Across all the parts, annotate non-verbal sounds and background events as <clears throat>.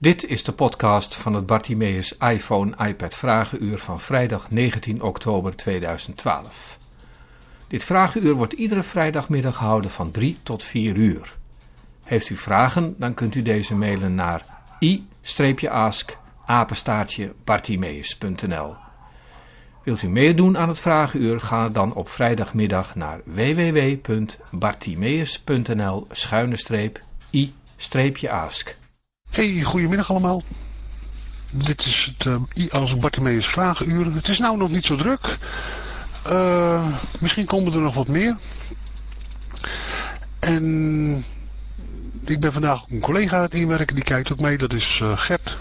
Dit is de podcast van het Bartimeus iPhone iPad Vragenuur van vrijdag 19 oktober 2012. Dit vragenuur wordt iedere vrijdagmiddag gehouden van 3 tot 4 uur. Heeft u vragen, dan kunt u deze mailen naar i-ask bartimeus.nl Wilt u meedoen aan het vragenuur, ga dan op vrijdagmiddag naar www.bartimeus.nl i-ask. Hey, goedemiddag allemaal. Dit is het uh, IAS Bartimeus Vragenuur. Het is nou nog niet zo druk. Uh, misschien komen er nog wat meer. En ik ben vandaag een collega aan het inwerken. Die kijkt ook mee. Dat is uh, Gert.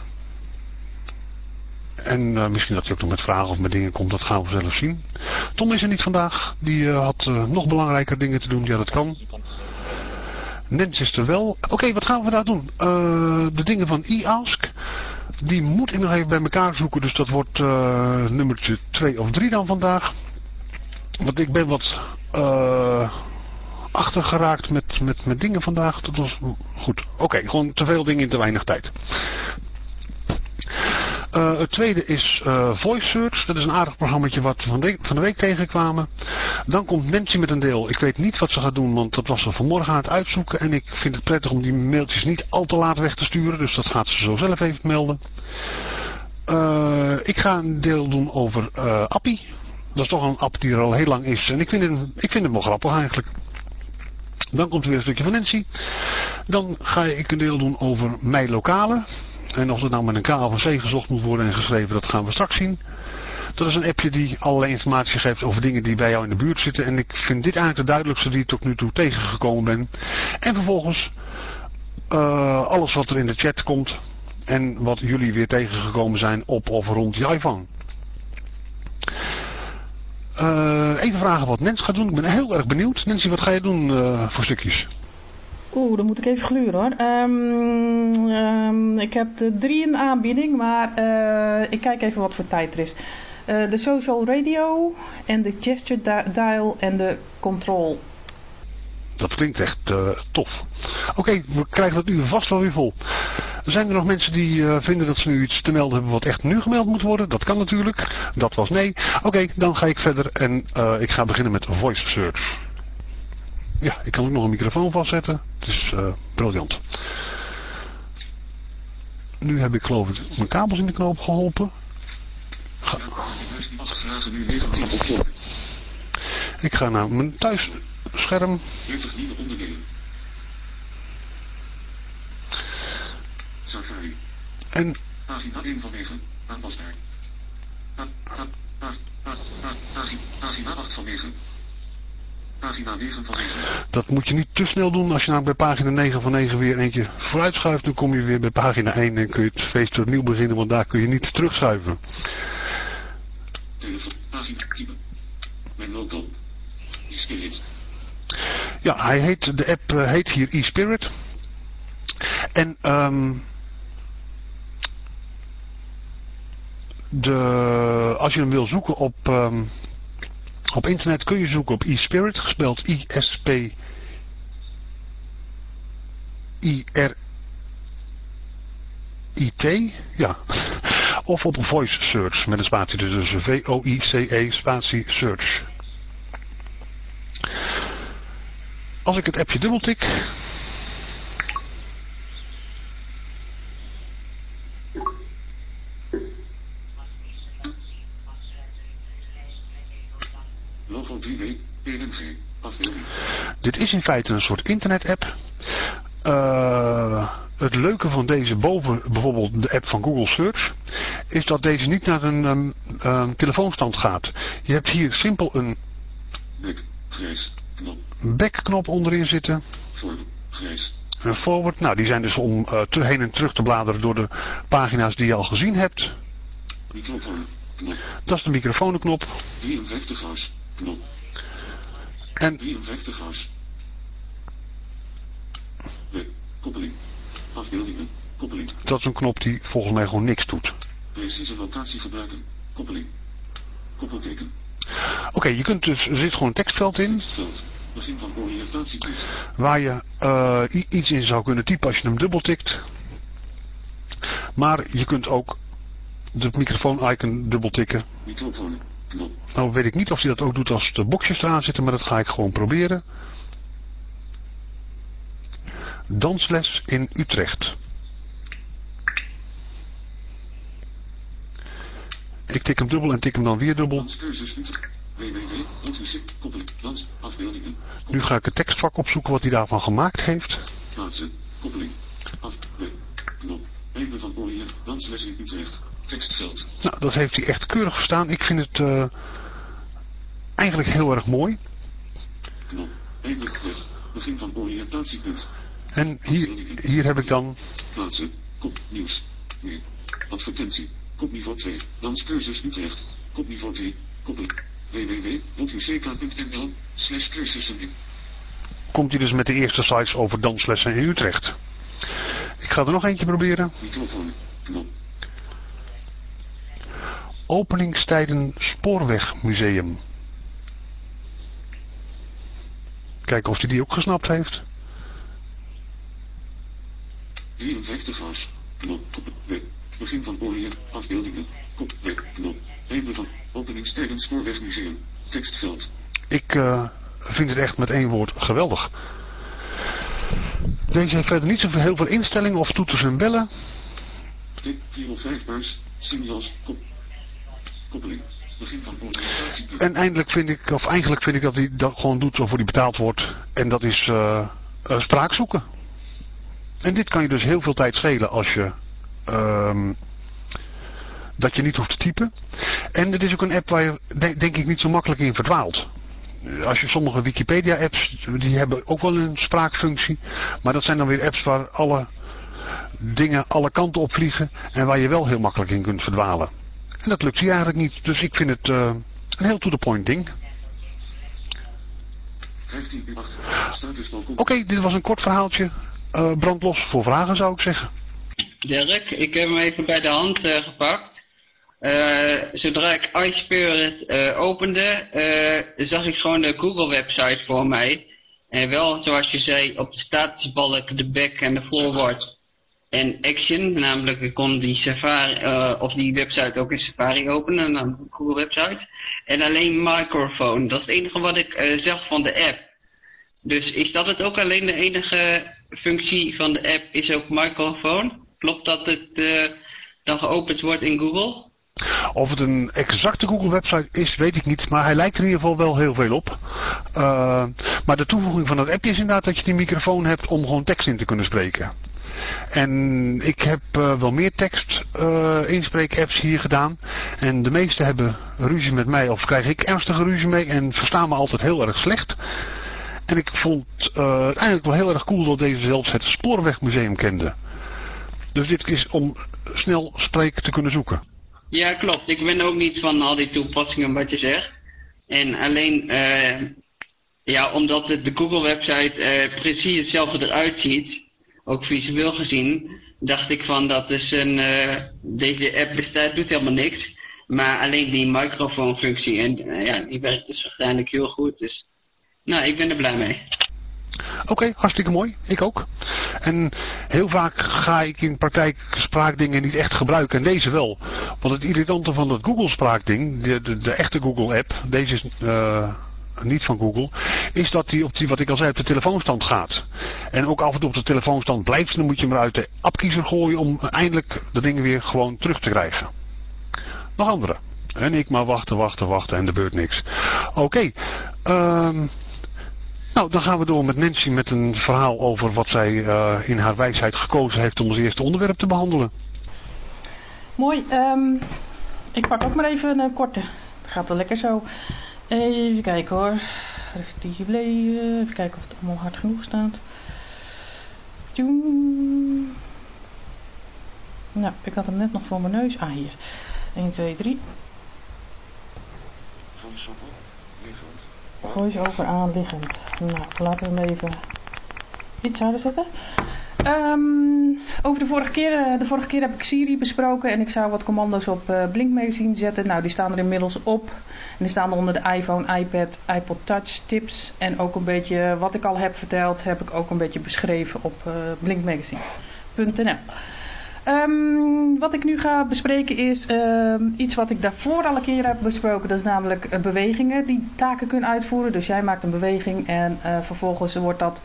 En misschien dat hij ook nog met vragen of met dingen komt. Dat gaan we zelf zien. Tom is er niet vandaag. Die had nog belangrijker dingen te doen. Ja, dat kan. Nens is er wel. Oké, wat gaan we vandaag doen? Uh, de dingen van e-ask. Die moet ik nog even bij elkaar zoeken. Dus dat wordt uh, nummertje 2 of 3 dan vandaag. Want ik ben wat uh, achtergeraakt met, met, met dingen vandaag. Dat was goed. Oké, gewoon te veel dingen in te weinig tijd. Uh, het tweede is uh, Voice Search. Dat is een aardig programma wat we van de, van de week tegenkwamen. Dan komt Nancy met een deel. Ik weet niet wat ze gaat doen, want dat was ze vanmorgen aan het uitzoeken. En ik vind het prettig om die mailtjes niet al te laat weg te sturen. Dus dat gaat ze zo zelf even melden. Uh, ik ga een deel doen over Appie. Dat is toch een app die er al heel lang is. En ik vind het, ik vind het wel grappig eigenlijk. Dan komt er weer een stukje van Nancy. Dan ga ik een deel doen over mijn lokale. En of het nou met een K of een C gezocht moet worden en geschreven, dat gaan we straks zien. Dat is een appje die allerlei informatie geeft over dingen die bij jou in de buurt zitten. En ik vind dit eigenlijk de duidelijkste die ik tot nu toe tegengekomen ben. En vervolgens uh, alles wat er in de chat komt. En wat jullie weer tegengekomen zijn op of rond je iPhone. Uh, even vragen wat Nens gaat doen. Ik ben heel erg benieuwd. Nancy, wat ga je doen uh, voor stukjes? Oeh, dan moet ik even gluren hoor. Um, um, ik heb de drie in aanbieding, maar uh, ik kijk even wat voor tijd er is. Uh, de social radio en de gesture dial en de control. Dat klinkt echt uh, tof. Oké, we krijgen het nu vast wel weer vol. Zijn er nog mensen die vinden dat ze nu iets te melden hebben wat echt nu gemeld moet worden? Dat kan natuurlijk. Dat was nee. Oké, dan ga ik verder en ik ga beginnen met voice search. Ja, ik kan ook nog een microfoon vastzetten. Het is uh, briljant. Nu heb ik geloof ik mijn kabels in de knoop geholpen. Ga... Ik ga naar mijn thuisscherm. 30 nieuwe onderdelen. Safari. En... Pagina 1 van 9. Aanpasbaar. Pagina 8 van 9. Pagina 9 van 9. Dat moet je niet te snel doen. Als je nou bij pagina 9 van 9 weer eentje vooruitschuift, dan kom je weer bij pagina 1 en kun je het feest opnieuw beginnen, want daar kun je niet terugschuiven. Telefoon, pagina, type. Mijn logo. E-Spirit. Ja, hij heet, de app uh, heet hier e-Spirit. En um, de, als je hem wil zoeken op um, op internet kun je zoeken op e-spirit, gespeld I-S-P... I-R-I-T, ja. Of op voice search met een spatie dus V-O-I-C-E spatie search. Als ik het appje dubbeltik, Logo 3W, PNG, afbeelding. Dit is in feite een soort internet-app. Uh, het leuke van deze boven bijvoorbeeld de app van Google Search is dat deze niet naar een um, um, telefoonstand gaat. Je hebt hier simpel een back-knop onderin zitten. Een forward. Nou, die zijn dus om uh, heen en terug te bladeren door de pagina's die je al gezien hebt. Dat is de microfoonknop. 53 house. Knop. En... 53 house. De koppeling. Afbeeldingen. Koppeling. Dat is een knop die volgens mij gewoon niks doet. Precieze locatie gebruiken. Koppeling. Koppelteken. Oké, okay, je kunt dus, er zit gewoon een tekstveld in. Tekstveld. Begin van oriëntatietijd. Waar je uh, iets in zou kunnen typen als je hem dubbeltikt. Maar je kunt ook de microfoon-icon dubbeltikken. Microfoon. Nou weet ik niet of hij dat ook doet als de boxjes eraan zitten, maar dat ga ik gewoon proberen. Dansles in Utrecht. Ik tik hem dubbel en tik hem dan weer dubbel. Nu ga ik het tekstvak opzoeken wat hij daarvan gemaakt heeft. Plaatsen. Koppeling. Af. Einde van Ooyen. Dansles in Utrecht. Tekstveld. Nou, dat heeft hij echt keurig verstaan. Ik vind het eh, eigenlijk heel erg mooi. Knop. Einde. We. Begin van oriëntatiepunt. En hier, hier heb ik dan Plaatsen. Kop. Nieuws. Meer. Advertentie. Kopniveau 2. Danscursus Utrecht. Kopniveau 2. Koppeling. www.uck.nl slash cursussen in. komt hij dus met de eerste sites over danslessen in Utrecht. Ik ga er nog eentje proberen. Openingstijden Spoorwegmuseum. Kijken of hij die ook gesnapt heeft. 53 gas. Knop. Kop. W. Begin van Orient. Afbeeldingen. Kop. W. Knop. Einde van openingstijden Spoorwegmuseum. Tekstveld. Ik eh, vind het echt met één woord geweldig. Deze heeft verder niet zoveel heel veel instellingen of toeters en bellen. Tip 405 buis. Signals. Kop. Koppeling. Begin van. En eindelijk vind ik, of eigenlijk vind ik dat hij dat gewoon doet waarvoor hij betaald wordt. En dat is eh, spraak zoeken. En dit kan je dus heel veel tijd schelen als je ehm, dat je niet hoeft te typen. En het is ook een app waar je de- denk ik niet zo makkelijk in verdwaalt. Als je sommige Wikipedia apps, die hebben ook wel een spraakfunctie. Maar dat zijn dan weer apps waar alle dingen alle kanten op vliegen. En waar je wel heel makkelijk in kunt verdwalen. En dat lukt hier eigenlijk niet. Dus ik vind het eh, een heel to the point ding. 15 uur 8. Statusbalkon. Oké, dit was een kort verhaaltje. Eh brandlos voor vragen zou ik zeggen. Dirk, ik heb hem even bij de hand eh, gepakt. Eh, zodra ik iSpirit eh opende, eh, zag ik gewoon de Google website voor mij. En wel, zoals je zei, op de statusbalk de back en de forward en action. Namelijk, ik kon die Safari, of die website ook in Safari openen, dan de Google website. En alleen microfoon, dat is het enige wat ik zag van de app. Dus is dat het ook alleen de enige functie van de app is ook microfoon? Klopt dat het dan geopend wordt in Google? Of het een exacte Google website is, weet ik niet. Maar hij lijkt er in ieder geval wel heel veel op. Eh, maar de toevoeging van dat appje is inderdaad dat je die microfoon hebt om gewoon tekst in te kunnen spreken. En ik heb eh, wel meer tekst eh inspreek-apps hier gedaan. En de meeste hebben ruzie met mij of krijg ik ernstige ruzie mee en verstaan me altijd heel erg slecht. En ik vond het eigenlijk wel heel erg cool dat deze zelfs het Spoorwegmuseum kende. Dus dit is om snel spreek te kunnen zoeken. Ja, klopt. Ik ben ook niet van al die toepassingen wat je zegt. En alleen, eh, ja, omdat de Google website eh, precies hetzelfde eruit ziet, ook visueel gezien, dacht ik van dat is een, eh, deze app bestaat, doet helemaal niks. Maar alleen die microfoonfunctie, en ja, die werkt dus uiteindelijk heel goed. Dus, nou, ik ben er blij mee. Oké, hartstikke mooi. Ik ook. En heel vaak ga ik in praktijk spraakdingen niet echt gebruiken. En deze wel. Want het irritante van dat Google spraakding, de, de, echte Google app, deze is eh, niet van Google, is dat die op die, wat ik al zei, op de telefoonstand gaat. En ook af en toe op de telefoonstand blijft. Dan moet je hem eruit de appkiezer gooien om eindelijk de dingen weer gewoon terug te krijgen. Nog andere. En ik maar wachten, wachten, wachten en er gebeurt niks. Oké. ehm nou, dan gaan we door met Nancy met een verhaal over wat zij eh, in haar wijsheid gekozen heeft om als eerste onderwerp te behandelen. Mooi. ehm, ik pak ook maar even een korte. Het gaat wel lekker zo. Even kijken hoor. Rustig gebleven. Even kijken of het allemaal hard genoeg staat. Tjoem. Nou, ik had hem net nog voor mijn neus. Ah, hier. 1, 2, 3. Voice-over. Liggend. Voice-over aanliggend. Nou, laten we hem even iets harder zetten. Ehm, over de vorige keer, eh, de vorige keer heb ik Siri besproken en ik zou wat commando's op eh, Blink Magazine zetten. Nou, die staan er inmiddels op. En die staan er onder de iPhone, iPad, iPod Touch tips. En ook een beetje wat ik al heb verteld, heb ik ook een beetje beschreven op eh, blinkmagazine.nl. Ehm, wat ik nu ga bespreken is ehm, iets wat ik daarvoor al een keer heb besproken. Dat is namelijk eh, bewegingen die taken kunnen uitvoeren. Dus jij maakt een beweging en eh, vervolgens wordt, dat,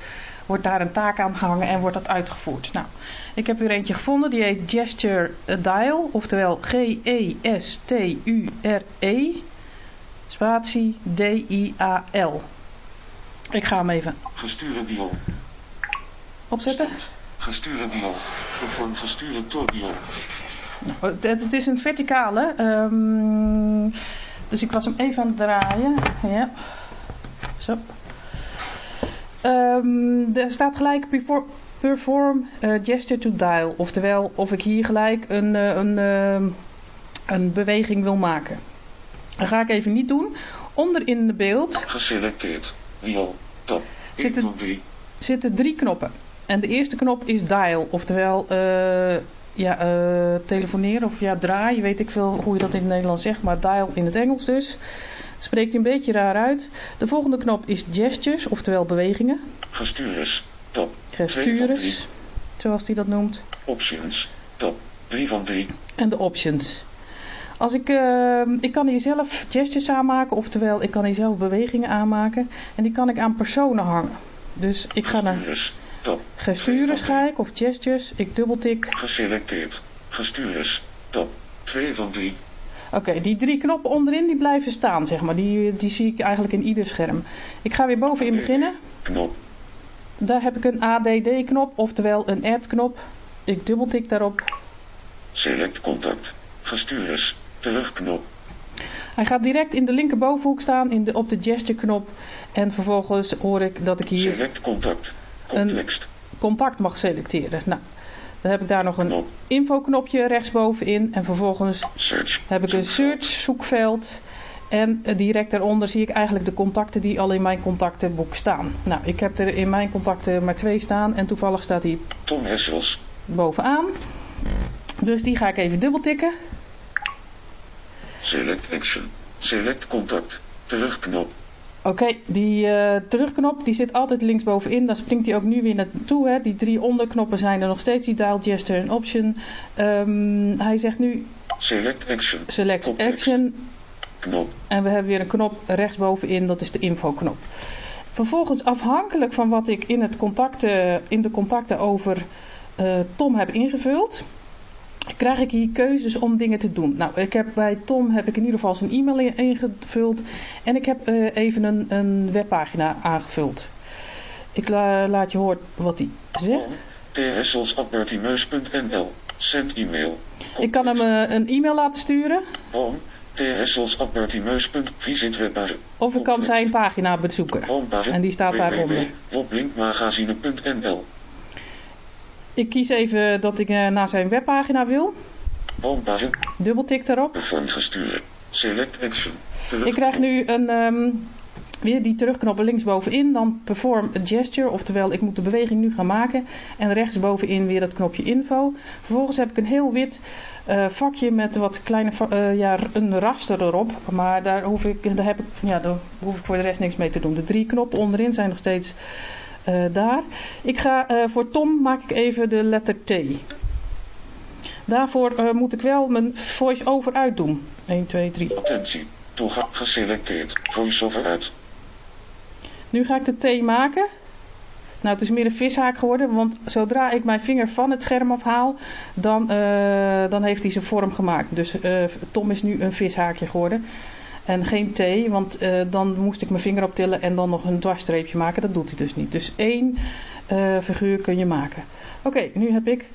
wordt daar een taak aan gehangen en wordt dat uitgevoerd. Nou, ik heb weer eentje gevonden. Die heet Gesture Dial. Oftewel G-E-S-T-U-R-E. Spatie D-I-A-L. Ik ga hem even Gestuurde dial. opzetten. Gestuurde dial. Perform gestuurde tordial. Nou, het, het is een verticale. ehm, dus ik was hem even aan het draaien. Ja. Zo. Ehm, er staat gelijk perfor- perform eh, gesture to dial. Oftewel, of ik hier gelijk een, eh, een, ehm, een beweging wil maken. Dat ga ik even niet doen. Onder in het beeld Geselecteerd. Dial. Tab. Zit 1 het- van 3. zitten drie knoppen. En de eerste knop is dial, oftewel eh, ja, eh, telefoneren of ja, draaien, weet ik veel hoe je dat in het Nederlands zegt, maar dial in het Engels dus. Het spreekt een beetje raar uit. De volgende knop is gestures, oftewel bewegingen. Gestures. Tab. 2 van 3. Gestures, zoals hij dat noemt. Options. Tab. 3 van 3. En de options. Als ik, eh, ik kan hier zelf gestures aanmaken, oftewel ik kan hier zelf bewegingen aanmaken. En die kan ik aan personen hangen. Dus ik ga naar Ga ik, of gestures. Ik dubbeltik Geselecteerd. Gestures. Tab. 2 van 3. Oké, die drie knoppen onderin die blijven staan, zeg maar. Die, die zie ik eigenlijk in ieder scherm. Ik ga weer bovenin beginnen. Knop. Daar heb ik een ADD-knop, oftewel een add-knop. Ik dubbeltik daarop. Select contact. Gestures. Terugknop. Hij gaat direct in de linkerbovenhoek staan, in de, op de gesture-knop. En vervolgens hoor ik dat ik hier Select contact. Context. contact mag selecteren. Nou, dan heb ik daar nog een Knop. infoknopje rechtsbovenin. En vervolgens heb ik een search zoekveld. En eh, direct daaronder zie ik eigenlijk de contacten die al in mijn contactenboek staan. Nou, ik heb er in mijn contacten maar twee staan. En toevallig staat die Tom Hessels. bovenaan. Dus die ga ik even dubbeltikken. Select action. Select contact. Terugknop. Oké, die eh, terugknop die zit altijd linksbovenin. Daar springt hij ook nu weer naartoe. Hè. Die drie onderknoppen zijn er nog steeds. Die dial, gesture en option. Ehm, hij zegt nu Select action. select Context. action. Knop. En we hebben weer een knop rechtsbovenin, dat is de infoknop. Vervolgens, afhankelijk van wat ik in, het contacten, in de contacten over eh, Tom heb ingevuld, krijg ik hier keuzes om dingen te doen. Nou, ik heb bij Tom heb ik in ieder geval zijn e-mail in- ingevuld en ik heb eh, even een, een webpagina aangevuld. Ik la- laat je horen wat hij zegt. thessels.bertimeus.nl Send e-mail. Ik kan hem eh, een e-mail laten sturen Home. of ik kan zijn pagina bezoeken. En die staat daaronder. Ik kies even dat ik eh, naar zijn webpagina wil. Dubbeltik daarop. Perform gestuurde. Select action. Terug. Ik krijg nu een, ehm, weer die terugknoppen linksbovenin. Dan perform a gesture. Oftewel, ik moet de beweging nu gaan maken. En rechtsbovenin weer dat knopje info. Vervolgens heb ik een heel wit eh, vakje met wat kleine, eh, ja, een raster erop. Maar daar hoef, ik, daar, heb ik, ja, daar hoef ik voor de rest niks mee te doen. De drie knoppen onderin zijn nog steeds daar. Ik ga, eh, voor Tom maak ik even de letter T. Daarvoor eh, moet ik wel mijn voice-over uitdoen. 1, 2, 3. Attentie. Toegang geselecteerd. Voiceover uit. Nu ga ik de T maken. Nou, het is meer een vishaak geworden, want zodra ik mijn vinger van het scherm afhaal, dan, eh, dan heeft hij zijn vorm gemaakt. Dus eh, Tom is nu een vishaakje geworden. En geen T, want eh, dan moest ik mijn vinger optillen en dan nog een dwarsstreepje maken. Dat doet hij dus niet. Dus één eh, figuur kun je maken. Oké, nu heb ik...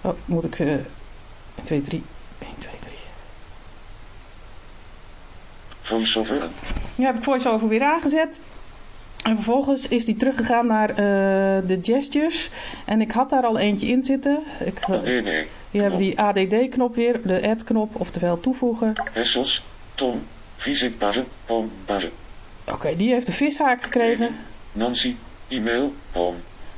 Oh, moet ik... eh 1, 2, 3. 1, 2, 3. Voiceover. Nu heb ik voice-over weer aangezet. En vervolgens is die teruggegaan naar eh, de gestures. En ik had daar al eentje in zitten. Ik, eh, Nee, nee. hier hebben we die ADD-knop weer, de add-knop, oftewel toevoegen. Hessels. Tom. Visitpage. Homepage. Oké, die heeft de vishaak gekregen. Nancy. E-mail. Home.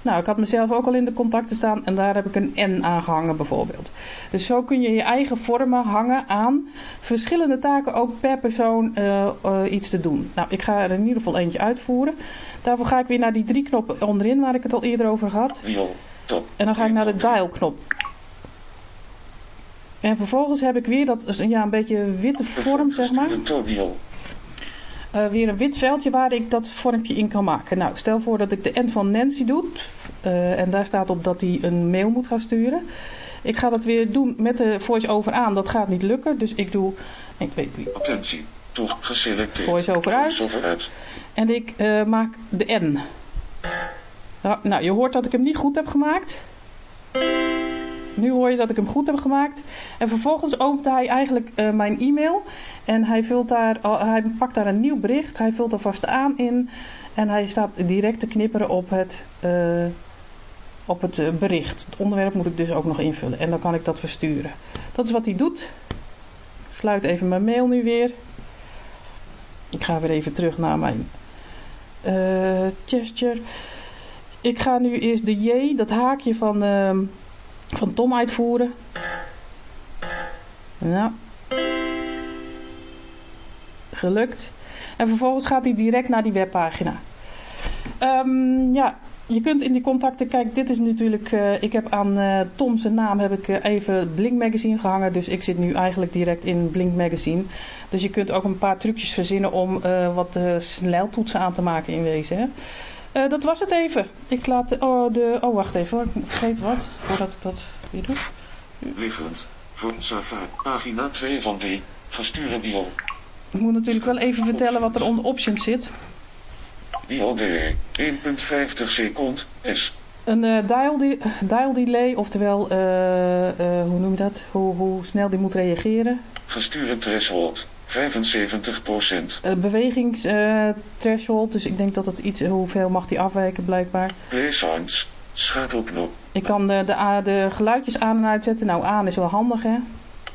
Nou, ik had mezelf ook al in de contacten staan en daar heb ik een N aan gehangen bijvoorbeeld. Dus zo kun je je eigen vormen hangen aan verschillende taken ook per persoon eh, eh, iets te doen. Nou, ik ga er in ieder geval eentje uitvoeren. Daarvoor ga ik weer naar die drie knoppen onderin waar ik het al eerder over had. En dan ga ik naar de dial knop. En vervolgens heb ik weer dat, ja, een beetje witte vorm, zeg maar. Uh, weer een wit veldje waar ik dat vormpje in kan maken. Nou, stel voor dat ik de N van Nancy doe. Uh, en daar staat op dat hij een mail moet gaan sturen. Ik ga dat weer doen met de voice-over aan. Dat gaat niet lukken. Dus ik doe... Ik weet niet. Attentie. Toch geselecteerd. Voice-over uit. uit. En ik uh, maak de N. Nou, je hoort dat ik hem niet goed heb gemaakt. Nu hoor je dat ik hem goed heb gemaakt. En vervolgens opent hij eigenlijk uh, mijn e-mail. En hij, vult daar, hij pakt daar een nieuw bericht. Hij vult er vast aan in. En hij staat direct te knipperen op het, uh, op het uh, bericht. Het onderwerp moet ik dus ook nog invullen. En dan kan ik dat versturen. Dat is wat hij doet. Ik sluit even mijn mail nu weer. Ik ga weer even terug naar mijn gesture. Ik ga nu eerst de J, dat haakje van, uh, van Tom uitvoeren. Nou. Gelukt. En vervolgens gaat hij direct naar die webpagina. Um, ja, je kunt in die contacten, kijk dit is natuurlijk, uh, ik heb aan uh, Tom zijn naam heb ik uh, even Blink Magazine gehangen. Dus ik zit nu eigenlijk direct in Blink Magazine. Dus je kunt ook een paar trucjes verzinnen om wat sneltoetsen aan te maken in wezen. Hè. Uh, dat was het even. Ik laat de, oh, de, oh wacht even, ik vergeet wat, voordat ik dat weer doe. Lieverend, voor Safari, pagina 2 van D, versturen die op. Ik moet natuurlijk wel even vertellen wat er onder options zit. Dial delay, 1.50 second, S. Een uh, dial, de dial delay, oftewel, uh, hoe noem je dat, hoe, hoe snel die moet reageren. Versturen threshold, 75 procent. Uh, bewegings uh, threshold, dus ik denk dat het iets, hoeveel mag die afwijken blijkbaar. Signs, schakelknop. Ik kan de, de, de geluidjes aan en uitzetten. Nou, aan is wel handig hè.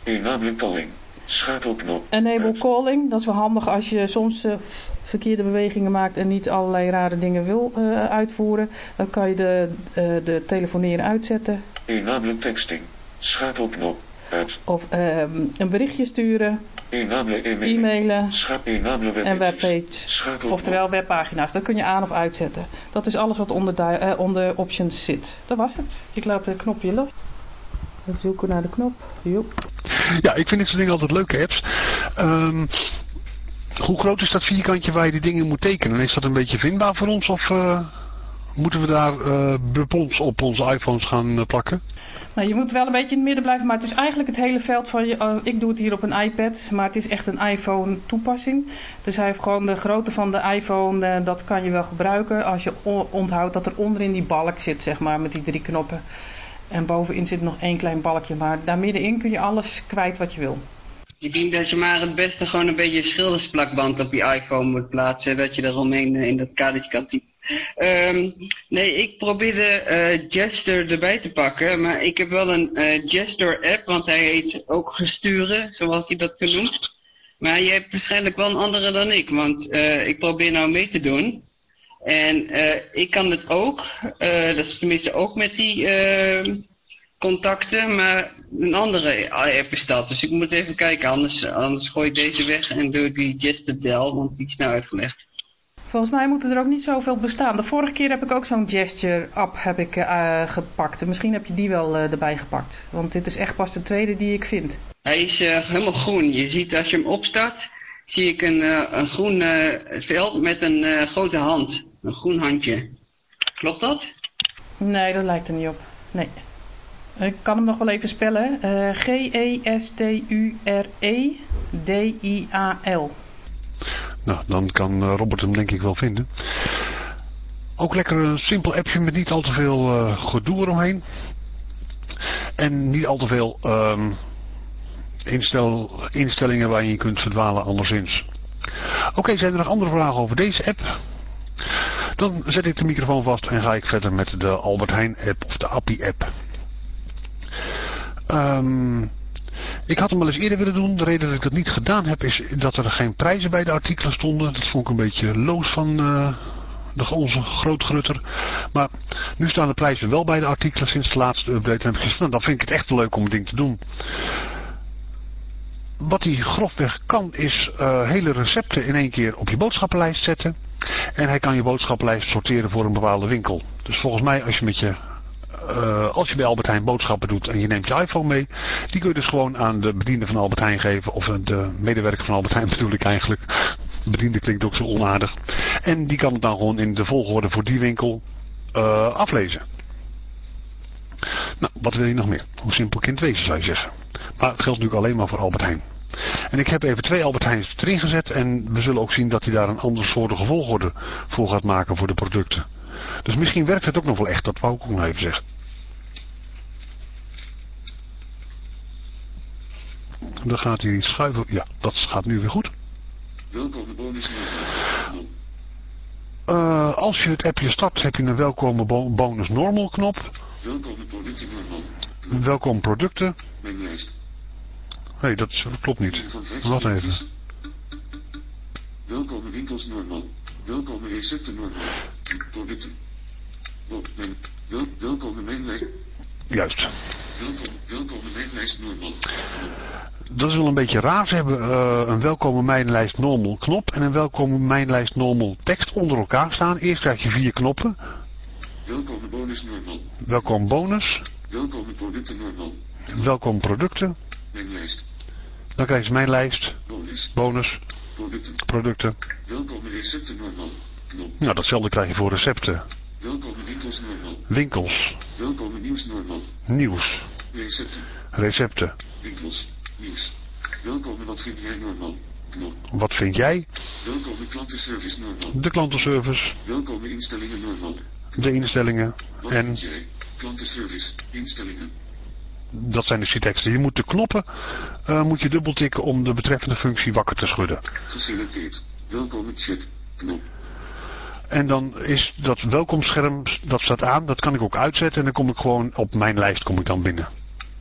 Enable calling, schakelknop. Enable uit. calling, dat is wel handig als je soms uh, verkeerde bewegingen maakt en niet allerlei rare dingen wil uh, uitvoeren. Dan kan je de, de telefoneren uitzetten. Enable texting, schakelknop. Of um, een berichtje sturen. E-mailen. E en webpage. Oftewel webpagina's. Dat kun je aan of uitzetten. Dat is alles wat onder, uh, onder options zit. Dat was het. Ik laat het knopje los. We zoeken naar de knop. Joep. Ja, ik vind dit soort dingen altijd leuke apps. Um, hoe groot is dat vierkantje waar je die dingen moet tekenen? Is dat een beetje vindbaar voor ons of uh, moeten we daar uh, bepons op onze iPhones gaan uh, plakken? Nou, je moet wel een beetje in het midden blijven, maar het is eigenlijk het hele veld van je. Uh, ik doe het hier op een iPad, maar het is echt een iPhone toepassing. Dus hij heeft gewoon de grootte van de iPhone, uh, dat kan je wel gebruiken als je onthoudt dat er onderin die balk zit, zeg maar, met die drie knoppen. En bovenin zit nog één klein balkje, maar daar middenin kun je alles kwijt wat je wil. Ik denk dat je maar het beste gewoon een beetje schildersplakband op je iPhone moet plaatsen, dat je er omheen in dat kadertje kan typen. Um, nee, ik probeerde uh, Jester erbij te pakken, maar ik heb wel een uh, Jester app, want hij heet ook gesturen, zoals hij dat zo noemt. Maar je hebt waarschijnlijk wel een andere dan ik, want uh, ik probeer nou mee te doen. En ik kan het ook, dat is tenminste ook met die ehm, contacten, maar een andere app is dat. Dus ik moet even kijken, anders, anders gooi ik deze weg en doe ik die Jester Del, want die is nou uitgelegd. Volgens mij moeten er ook niet zoveel bestaan. De vorige keer heb ik ook zo'n gesture app heb ik, uh, gepakt. En misschien heb je die wel uh, erbij gepakt. Want dit is echt pas de tweede die ik vind. Hij is uh, helemaal groen. Je ziet als je hem opstart, zie ik een, een groen veld met een grote hand. Een groen handje. Klopt dat? Nee, dat lijkt er niet op. Nee. Ik kan hem nog wel even spellen. G-E-S-T-U-R-E-D-I-A-L. Nou, dan kan Robert hem denk ik wel vinden. Ook lekker een simpel appje met niet al te veel uh, gedoe eromheen. En niet al te veel um, instel, instellingen waar je kunt verdwalen anderszins. Oké, zijn er nog andere vragen over deze app? Dan zet ik de microfoon vast en ga ik verder met de Albert Heijn app of de Appie app. Um, ik had hem wel eens eerder willen doen. De reden dat ik dat niet gedaan heb is dat er geen prijzen bij de artikelen stonden. Dat vond ik een beetje loos van uh, de, onze grootgrutter. Maar nu staan de prijzen wel bij de artikelen sinds de laatste update. En nou, dan vind ik het echt leuk om het ding te doen. Wat hij grofweg kan is uh, hele recepten in één keer op je boodschappenlijst zetten. En hij kan je boodschappenlijst sorteren voor een bepaalde winkel. Dus volgens mij als je met je eh, als je bij Albert Heijn boodschappen doet en je neemt je iPhone mee, die kun je dus gewoon aan de bediende van Albert Heijn geven. Of de medewerker van Albert Heijn bedoel ik eigenlijk. Bediende klinkt ook zo onaardig. En die kan het dan gewoon in de volgorde voor die winkel uh, aflezen. Nou, wat wil je nog meer? Hoe simpel kind wezen zou je zeggen. Maar het geldt natuurlijk alleen maar voor Albert Heijn. En ik heb even twee Albert Heijns erin gezet en we zullen ook zien dat hij daar een andere soort volgorde voor gaat maken voor de producten. Dus misschien werkt het ook nog wel echt, dat wou ik ook nog even zeggen. Dan gaat hij iets schuiven. Ja, dat gaat nu weer goed. Welkome bonus uh, als je het appje start, heb je een welkome bonus normal knop. Welkome producten normal. Welkom producten. Hé, hey, dat klopt niet. Wacht even. Welkome winkels normal. Welkome recepten normal. Producten. Mijn, wel, welkome mijn lijst. Juist. Welkom, mijn lijst normal. Dat is wel een beetje raar. Ze hebben uh, een welkome mijnlijst normal knop en een welkome mijnlijst normal tekst onder elkaar staan. Eerst krijg je vier knoppen. Welkom bonus normal. Welkom bonus. Welkom producten normal. Welkom producten. Mijn lijst. Dan krijg je mijn lijst. Bonus. Bonus. Producten. Producten. Welkom recepten normal. Nou, datzelfde krijg je voor recepten. Welkom winkels normal. Winkels. Welkom nieuws normal. Nieuws. Recepten. Recepten. Winkels. Nieuws. Welkom wat vind jij normaal. Knop. Wat vind jij? Welkom klantenservice normaal. De klantenservice. Welkom instellingen normaal. De instellingen. Wat en vind jij? Klantenservice. Instellingen. dat zijn dus die teksten. Je moet de knoppen uh, moet je dubbel tikken om de betreffende functie wakker te schudden. Geselecteerd. Welkom check. Knop. En dan is dat welkomstscherm, dat staat aan. Dat kan ik ook uitzetten en dan kom ik gewoon op mijn lijst kom ik dan binnen.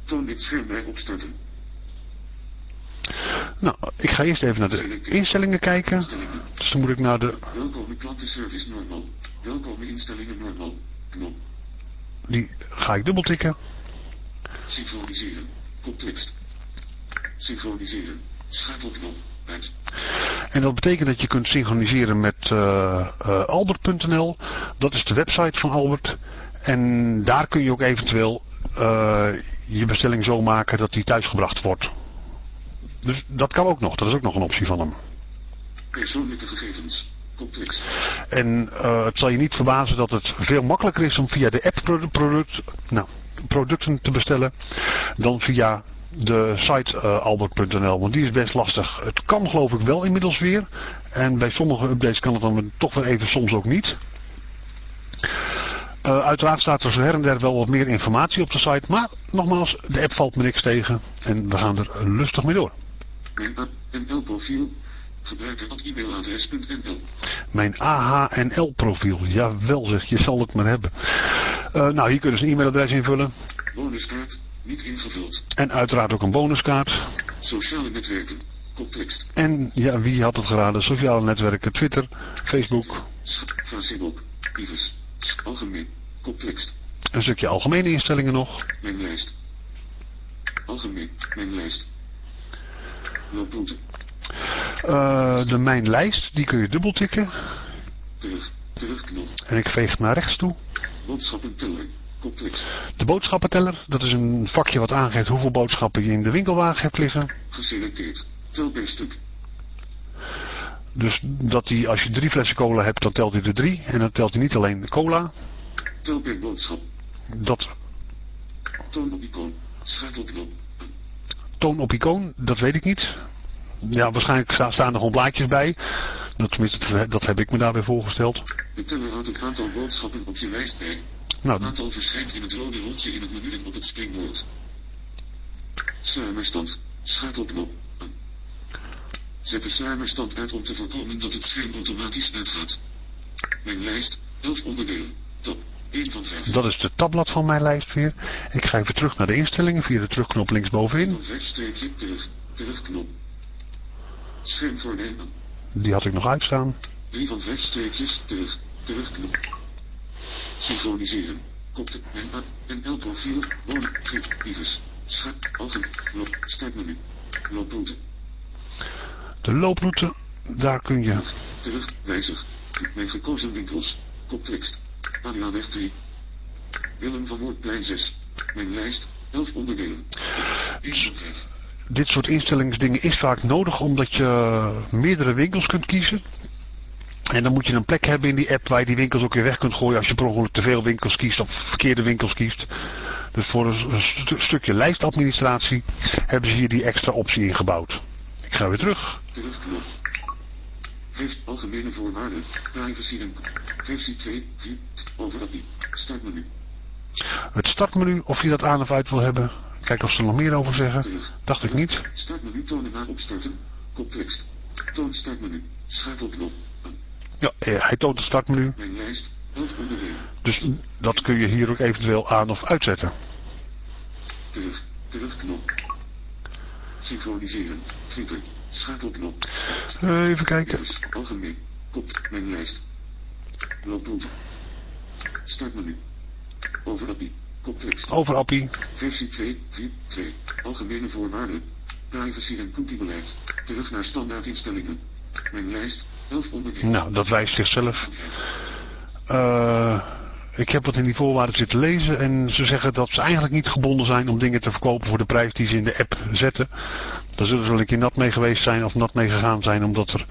Toon dit scherm bij opstarten. Nou, ik ga eerst even naar de instellingen kijken. Dus dan moet ik naar de, Welkom klantenservice normaal. Welkom instellingen normaal. Knop. die ga ik dubbel tikken. Synchroniseren. Koptekst. Synchroniseren. Schakelknop. En dat betekent dat je kunt synchroniseren met uh, uh, albert.nl. Dat is de website van Albert. En daar kun je ook eventueel uh, je bestelling zo maken dat die thuisgebracht wordt. Dus dat kan ook nog. Dat is ook nog een optie van hem. Persoonlijke gegevens. En het zal je niet verbazen dat het veel makkelijker is om via de app product, product, nou, producten te bestellen dan via de site uh, albert.nl. Want die is best lastig. Het kan geloof ik wel inmiddels weer. En bij sommige updates kan het dan toch weer even soms ook niet. Uh, uiteraard staat er zo her en der wel wat meer informatie op de site. Maar nogmaals, de app valt me niks tegen. En we gaan er lustig mee door. Mijn ANL-profiel. Gebruiker at e-mailadres.nl. Mijn AHNL profiel. Jawel zeg, je zal het maar hebben. Uh, nou, hier kunnen ze een e-mailadres invullen. Bonuskaart. Niet ingevuld. En uiteraard ook een bonuskaart. Sociale netwerken. Koptekst. En ja, wie had het geraden? Sociale netwerken, Twitter, Facebook. Algemeen. Koptekst. Een stukje algemene instellingen nog. Mijn lijst. Algemeen. Mijn lijst. Uh, de mijn lijst, die kun je dubbel tikken. Terug. Terugknop. En ik veeg naar rechts toe. Boodschappen teller. De boodschappenteller, dat is een vakje wat aangeeft hoeveel boodschappen je in de winkelwagen hebt liggen. Geselecteerd. Tel per stuk. Dus dat hij, als je drie flessen cola hebt, dan telt hij er drie. En dan telt hij niet alleen de cola. Tel per boodschap. Dat Toon op icoon. Schakelknop. toon op icoon, dat weet ik niet. Ja, waarschijnlijk sta- staan er gewoon blaadjes bij. Dat, tenminste, dat, dat heb ik me daarbij voorgesteld. De teller houdt het aantal boodschappen op je lijst bij. Het Nou, aantal verschijnt in het rode rondje in het menu en op het springwoord. Sluimerstand. Schakelknop. Zet de sluimerstand uit om te voorkomen dat het scherm automatisch uitgaat. Mijn lijst. 11 onderdelen. Top. 1 van 5. dat is de tabblad van mijn lijst weer. Ik ga even terug naar de instellingen via de terugknop linksbovenin. van 5 streepje terug. Terugknop. Scherm voornemen. Die had ik nog uitstaan. 3 van 5 streepjes terug. Terugknop. Synchroniseren. Kopte. En. En L profiel. Woon. Fit. Ivis. Schak. Algen. Loop. Startmenu. Looproute. De looproute, daar kun je... Terug. Wijzig. Mijn gekozen winkels. Koptekst. Adiaweg 3. Willem van Noordplein 6. Mijn lijst. 11 onderdelen. 1 van 5. Dit soort instellingsdingen is vaak nodig omdat je meerdere winkels kunt kiezen. En dan moet je een plek hebben in die app waar je die winkels ook weer weg kunt gooien als je per ongeluk te veel winkels kiest of verkeerde winkels kiest. Dus voor een, een stu- stukje lijstadministratie hebben ze hier die extra optie ingebouwd. Ik ga weer terug. Terugknop. Algemene voorwaarden. Privacy en versie 2, 4, overappie. Startmenu. Het startmenu, of je dat aan of uit wil hebben. Kijken of ze er nog meer over zeggen. Terug. Dacht ik niet. Startmenu tonen na opstarten. Koptekst. Toon startmenu. Schakelknop. Aan. Ja, eh, hij toont het startmenu. Mijn lijst. 11 onderdelen. Dus dat kun je hier ook eventueel aan of uitzetten. Terug. Terugknop. Synchroniseren. Twitter. Schakelknop. Eh, even kijken. Algemeen. Kop. Mijn lijst. Looppunt. Startmenu. Overappie. Koptekst. Overappie. Versie 2, 4, 2. Algemene voorwaarden. Privacy en cookiebeleid. Terug naar standaardinstellingen. Mijn lijst. 11 onderdelen. Nou, dat wijst zichzelf. Eh, ik heb wat in die voorwaarden zitten lezen en ze zeggen dat ze eigenlijk niet gebonden zijn om dingen te verkopen voor de prijs die ze in de app zetten. Daar zullen ze wel een keer nat mee geweest zijn of nat mee gegaan zijn omdat er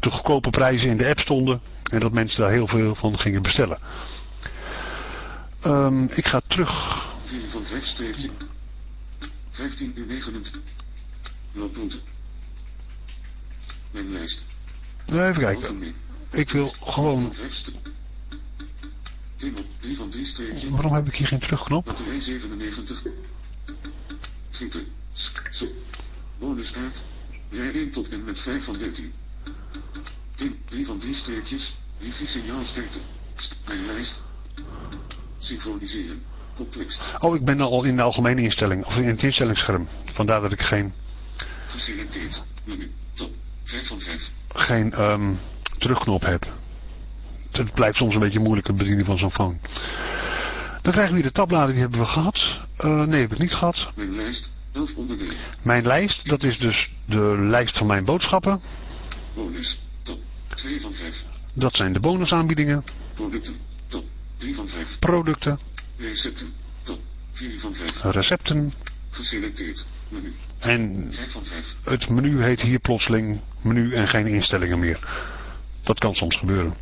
te goedkope prijzen in de app stonden en dat mensen daar heel veel van gingen bestellen. Ehm, ik ga terug. 4 van 5 streepje. 15 uur 29. Looppunten. Mijn lijst. Nou, even kijken. Ik wil gewoon... Van 5 st- 3 van 3 streepje. Waarom heb ik hier geen terugknop? Batterij 97. Twitter. Bonuskaart. Rij 1 tot en met 5 van 13. 3 van 3 streepjes. Wifi signaalsterkte. St- Mijn lijst. Synchroniseren. Koptekst. Oh, ik ben al in de algemene instelling, of in het instellingsscherm. Vandaar dat ik geen, Geselecteerd. Menu. Top. 5 van 5. Geen ehm, terugknop heb. Het blijft soms een beetje moeilijk het bedienen van zo'n phone. Dan krijgen we hier de tabbladen, die hebben we gehad. Eh, nee, heb ik niet gehad. Mijn lijst. 11 onderdelen. Mijn lijst, dat is dus de lijst van mijn boodschappen. Bonus. Top. 2 van 5. Dat zijn de bonusaanbiedingen, Producten. Top. 3 van 5. producten, Recepten. Top. 4 van 5. recepten. Geselecteerd. En 5 van 5. het menu heet hier plotseling menu en geen instellingen meer. Dat kan soms gebeuren.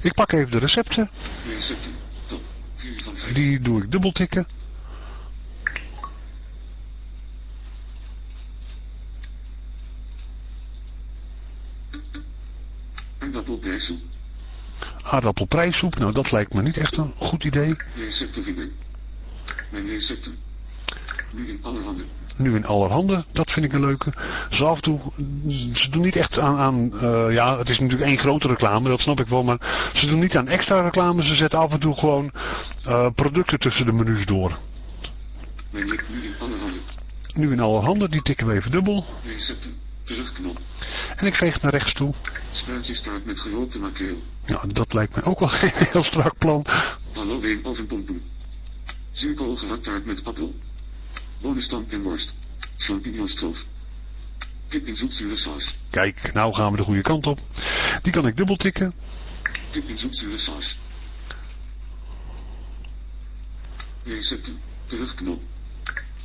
Ik pak even de recepten. Recepten. Top. 4 van 5. Die doe ik dubbel tikken. Aardappelprijssoep, nou dat lijkt me niet echt een goed idee. Recepten vinden. Mijn recepten. Nu in allerhande. Nu in allerhande, dat vind ik een leuke. Ze af en toe, ze doen niet echt aan, aan eh, ja het is natuurlijk één grote reclame, dat snap ik wel. Maar ze doen niet aan extra reclame, ze zetten af en toe gewoon eh, producten tussen de menus door. Nu in allerhande. Nu in allerhande, die tikken we even dubbel. Recepten. Terugknop. En ik veeg naar rechts toe. Spuitjestaart met gerookte makreel. Nou, dat lijkt mij ook wel <laughs> geen heel strak plan. Hallo Ween ovenpompoen. Zuurkool gehaktaart met appel. Bonenstamp en worst. Champignonstroof. Kip in zoetzure saus. Kijk, nou gaan we de goede kant op. Die kan ik dubbel tikken. Kip in zoetzure saus. Recepten. Terugknop.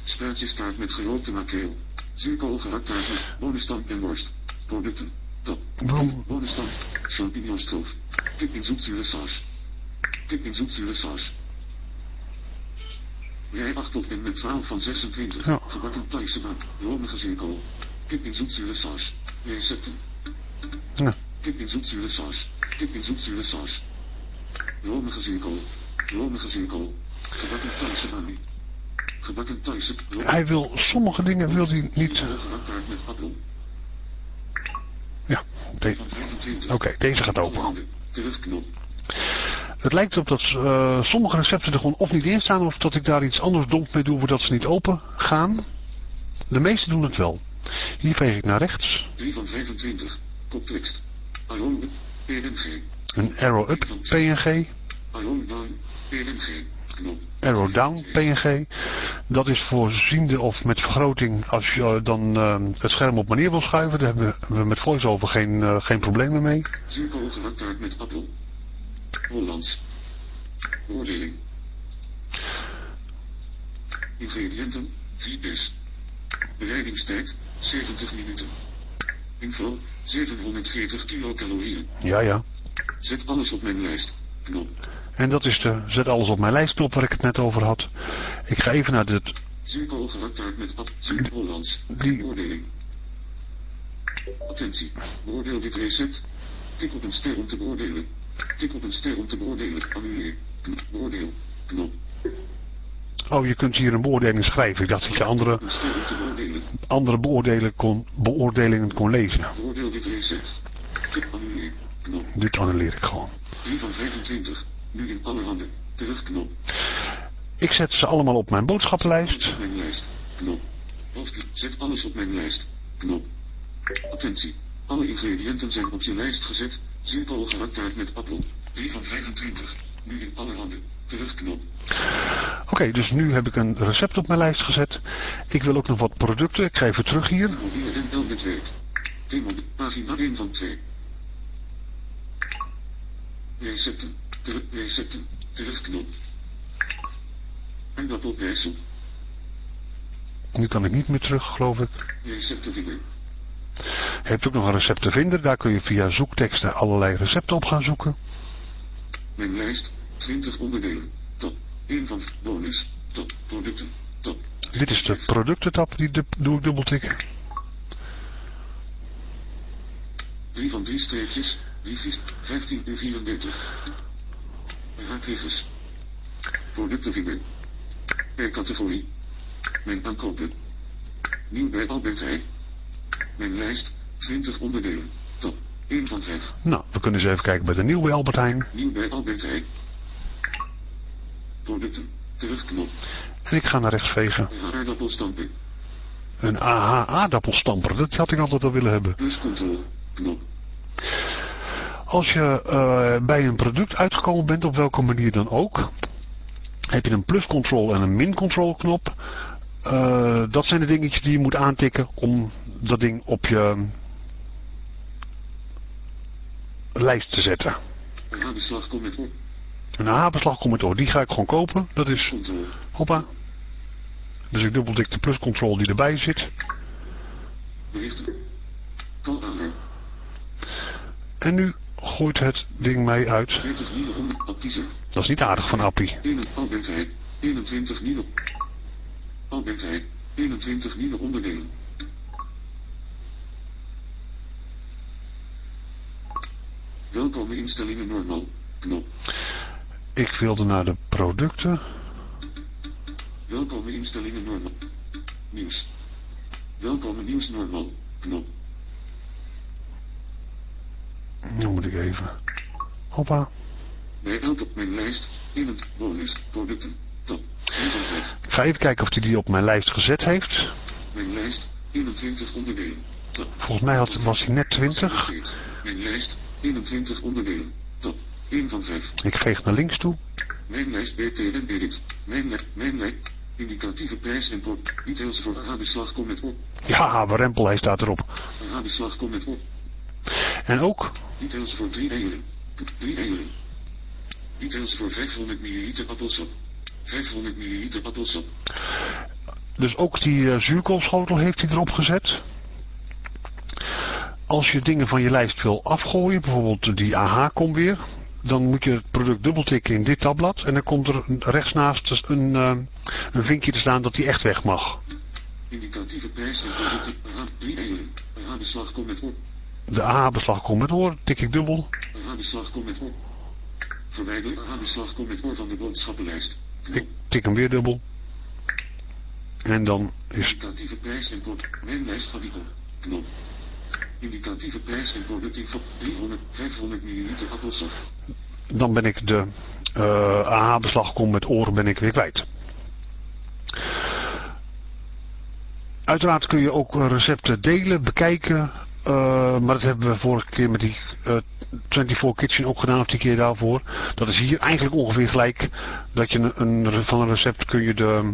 Spuitjestaart met gerookte makreel. Zuurkool gehaktaart met bonenstamp en worst. Producten. Top. Waarom? Bonenstamp. Champignonstroof. Kip in zoetzure saus. Kip in zoetzure saus. Rij 8 tot en met 12 van 26. Ja. Gebakken Thaise baan. Romige zinkool. Kip in zoetzure saus. Recepten. Ja. Kip in zoetzure saus. Kip in zoetzure saus. Romige zinkool. Romige zinkool. Gebakken Thaise baan. Gebakken Thaise. Hij wil, sommige dingen wil hij niet. Ja, de- Van 25. oké, deze gaat open. Terugknop. Het lijkt erop dat eh, sommige recepten er gewoon of niet in staan of dat ik daar iets anders doms mee doe voordat ze niet open gaan. De meeste doen het wel. Hier veeg ik naar rechts. 3 van 25. Koptekst. PNG. Een arrow up PNG, Arome down. PNG. Arrow down PNG. Dat is voorziende of met vergroting als je eh, dan eh, het scherm op manier wil schuiven. Daar hebben we- met VoiceOver geen, eh, geen problemen mee. Zuurkool gehaktaart met appel. Hollands. Beoordeling. Ingrediënten, 4 pers. Bereidingstijd, 70 minuten. Info, 740 kilocalorieën. Ja, ja. Zet alles op mijn lijst. Knop. En dat is de zet alles op mijn lijstknop waar ik het net over had. Ik ga even naar dit... Zuurkool gehakt met app. Zuur Hollands. Die- Beoordeling. Attentie. Beoordeel dit recept. Tik op een ster om te beoordelen. Tik op een ster om te beoordelen. Annuleer. Knop. Beoordeel. Knop. Oh, je kunt hier een beoordeling schrijven. Ik dacht dat je andere, andere beoordelen kon, beoordelingen kon lezen. Beoordeel dit. Tik annuleer. Knop. Dit annuleer ik gewoon. 3 van 25. Nu in alle handen. Terugknop. Ik zet ze allemaal op mijn boodschappenlijst. Op mijn lijst. Knop. Zet alles op mijn lijst. Knop. Attentie. Alle ingrediënten zijn op je lijst gezet. Zuurkool gehakt met appel. 3 van 25. Nu in alle handen. Terugknop. Oké, dus nu heb ik een recept op mijn lijst gezet. Ik wil ook nog wat producten. Ik ga even terug hier. Thema. Pagina 1 van 2. Recepten. Terug, recepten. Terugknop. Aardappelpijsel. Nu kan ik niet meer terug, geloof ik. Recepten vinden. Je hebt ook nog een recept te vinden. Daar kun je via zoekteksten allerlei recepten op gaan zoeken. Mijn lijst. 20 onderdelen. Top. 1 van bonus. Top. Producten. Top. Dit is de productentab, die doe ik dubbeltikken. 3 van 3 streepjes. Wifi's. 15 uur 34. Haakgevers. Producten vinden. Per categorie. Mijn aankopen. Nieuw bij Albert Heijn. Mijn lijst. 20 onderdelen. Top. 1 van 5. Nou, we kunnen eens even kijken bij de nieuwe bij Albert Heijn. Nieuw bij Albert Heijn. Producten. Terugknop. En ik ga naar rechts vegen. Aardappelstampen. Een AH aardappelstamper. Dat had ik altijd al willen hebben. Pluscontrole. Knop. Als je eh, bij een product uitgekomen bent, op welke manier dan ook, heb je een plus control en een min control knop. Eh, dat zijn de dingetjes die je moet aantikken om dat ding op je lijst te zetten. Habeslag kom met op. Een AH-beslag komt door. Die ga ik gewoon kopen. Dat is, Controle. hoppa. Dus ik dubbeltik de plus control die erbij zit. Berichten. Call. En nu gooit het ding mij uit. 30 nieuwe onder. Appiezer. Dat is niet aardig van Appie. 1 Albert Heijn. 21 nieuwe. Albert Heijn. 21 nieuwe onderdelen. Welkome instellingen normaal. Knop. Ik wilde naar de producten. Welkome instellingen normaal. Nieuws. Welkome nieuws normaal. Knop. Nu moet ik even. Hoppa. Bij elke mijn lijst. In het bonus. Producten. Top. 1 van 5. Ik ga even kijken of hij die op mijn lijst gezet heeft. Mijn lijst. 21 onderdelen. Volgens mij had, was hij net 20. Mijn lijst. 21 onderdelen. Top. 1 van 5. Ik veeg naar links toe. Mijn lijst BTN edit. Mijn lijst. Mijn lijst. Indicatieve prijs en port. Details voor AH-beslag kom met op. Ja, Rempel, hij staat erop. AH-beslag kom met op. En ook, Details voor 3 eieren. 3 eieren. Details voor 500 ml appelsap. 500 ml appelsap. dus ook die eh, zuurkoolschotel heeft hij erop gezet. Als je dingen van je lijst wil afgooien, bijvoorbeeld die AH komt weer, dan moet je het product dubbeltikken in dit tabblad en dan komt er rechts naast een, eh, een vinkje te staan dat die echt weg mag. Indicatieve prijs producten. AH. 3 eieren. AH-beslag kom met op. De AH-beslag komt met hoor, tik ik dubbel. AH-beslag kom met op. Verwijder AH-beslag kom met oor van de boodschappenlijst. Ik tik hem weer dubbel. En dan is Indicatieve prijs en product. Mijn lijst had ik op. Knop. Indicatieve prijs en productinfo. 300, 500 ml appelsap. dan ben ik de eh AH-beslag kom met oren ben ik weer kwijt. Uiteraard kun je ook eh, recepten delen, bekijken. Eh, maar dat hebben we vorige keer met die eh 24 Kitchen ook gedaan, of die keer daarvoor. Dat is hier eigenlijk ongeveer gelijk. Dat je een, een, van een recept kun je de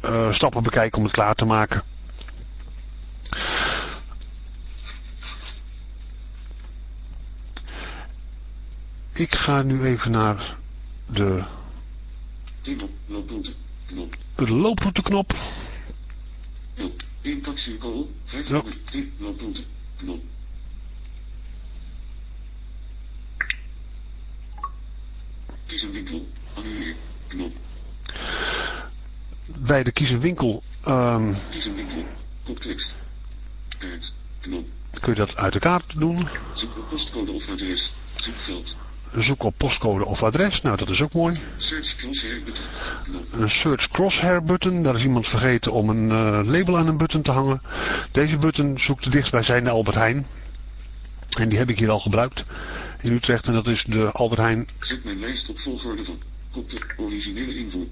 eh, stappen bekijken om het klaar te maken. Ik ga nu even naar de... Looppunten. Knop. De looprouteknop. L. Impactcirkel. 503. Looproute. Knop. Kies een winkel. Annuleer. Knop. Bij de kies een winkel ehm, Kies een winkel. Koptekst. Kaart. Knop. kun je dat uit de kaart doen. Zoek op postcode of adres. Zoekveld. Zoek op postcode of adres. Nou, dat is ook mooi. Search crosshair button. Een search crosshair button. Daar is iemand vergeten om een eh, label aan een button te hangen. Deze button zoekt de dichtstbijzijnde Albert Heijn. En die heb ik hier al gebruikt in Utrecht. En dat is de Albert Heijn. Zet mijn lijst op volgorde van. Kop de originele invoer.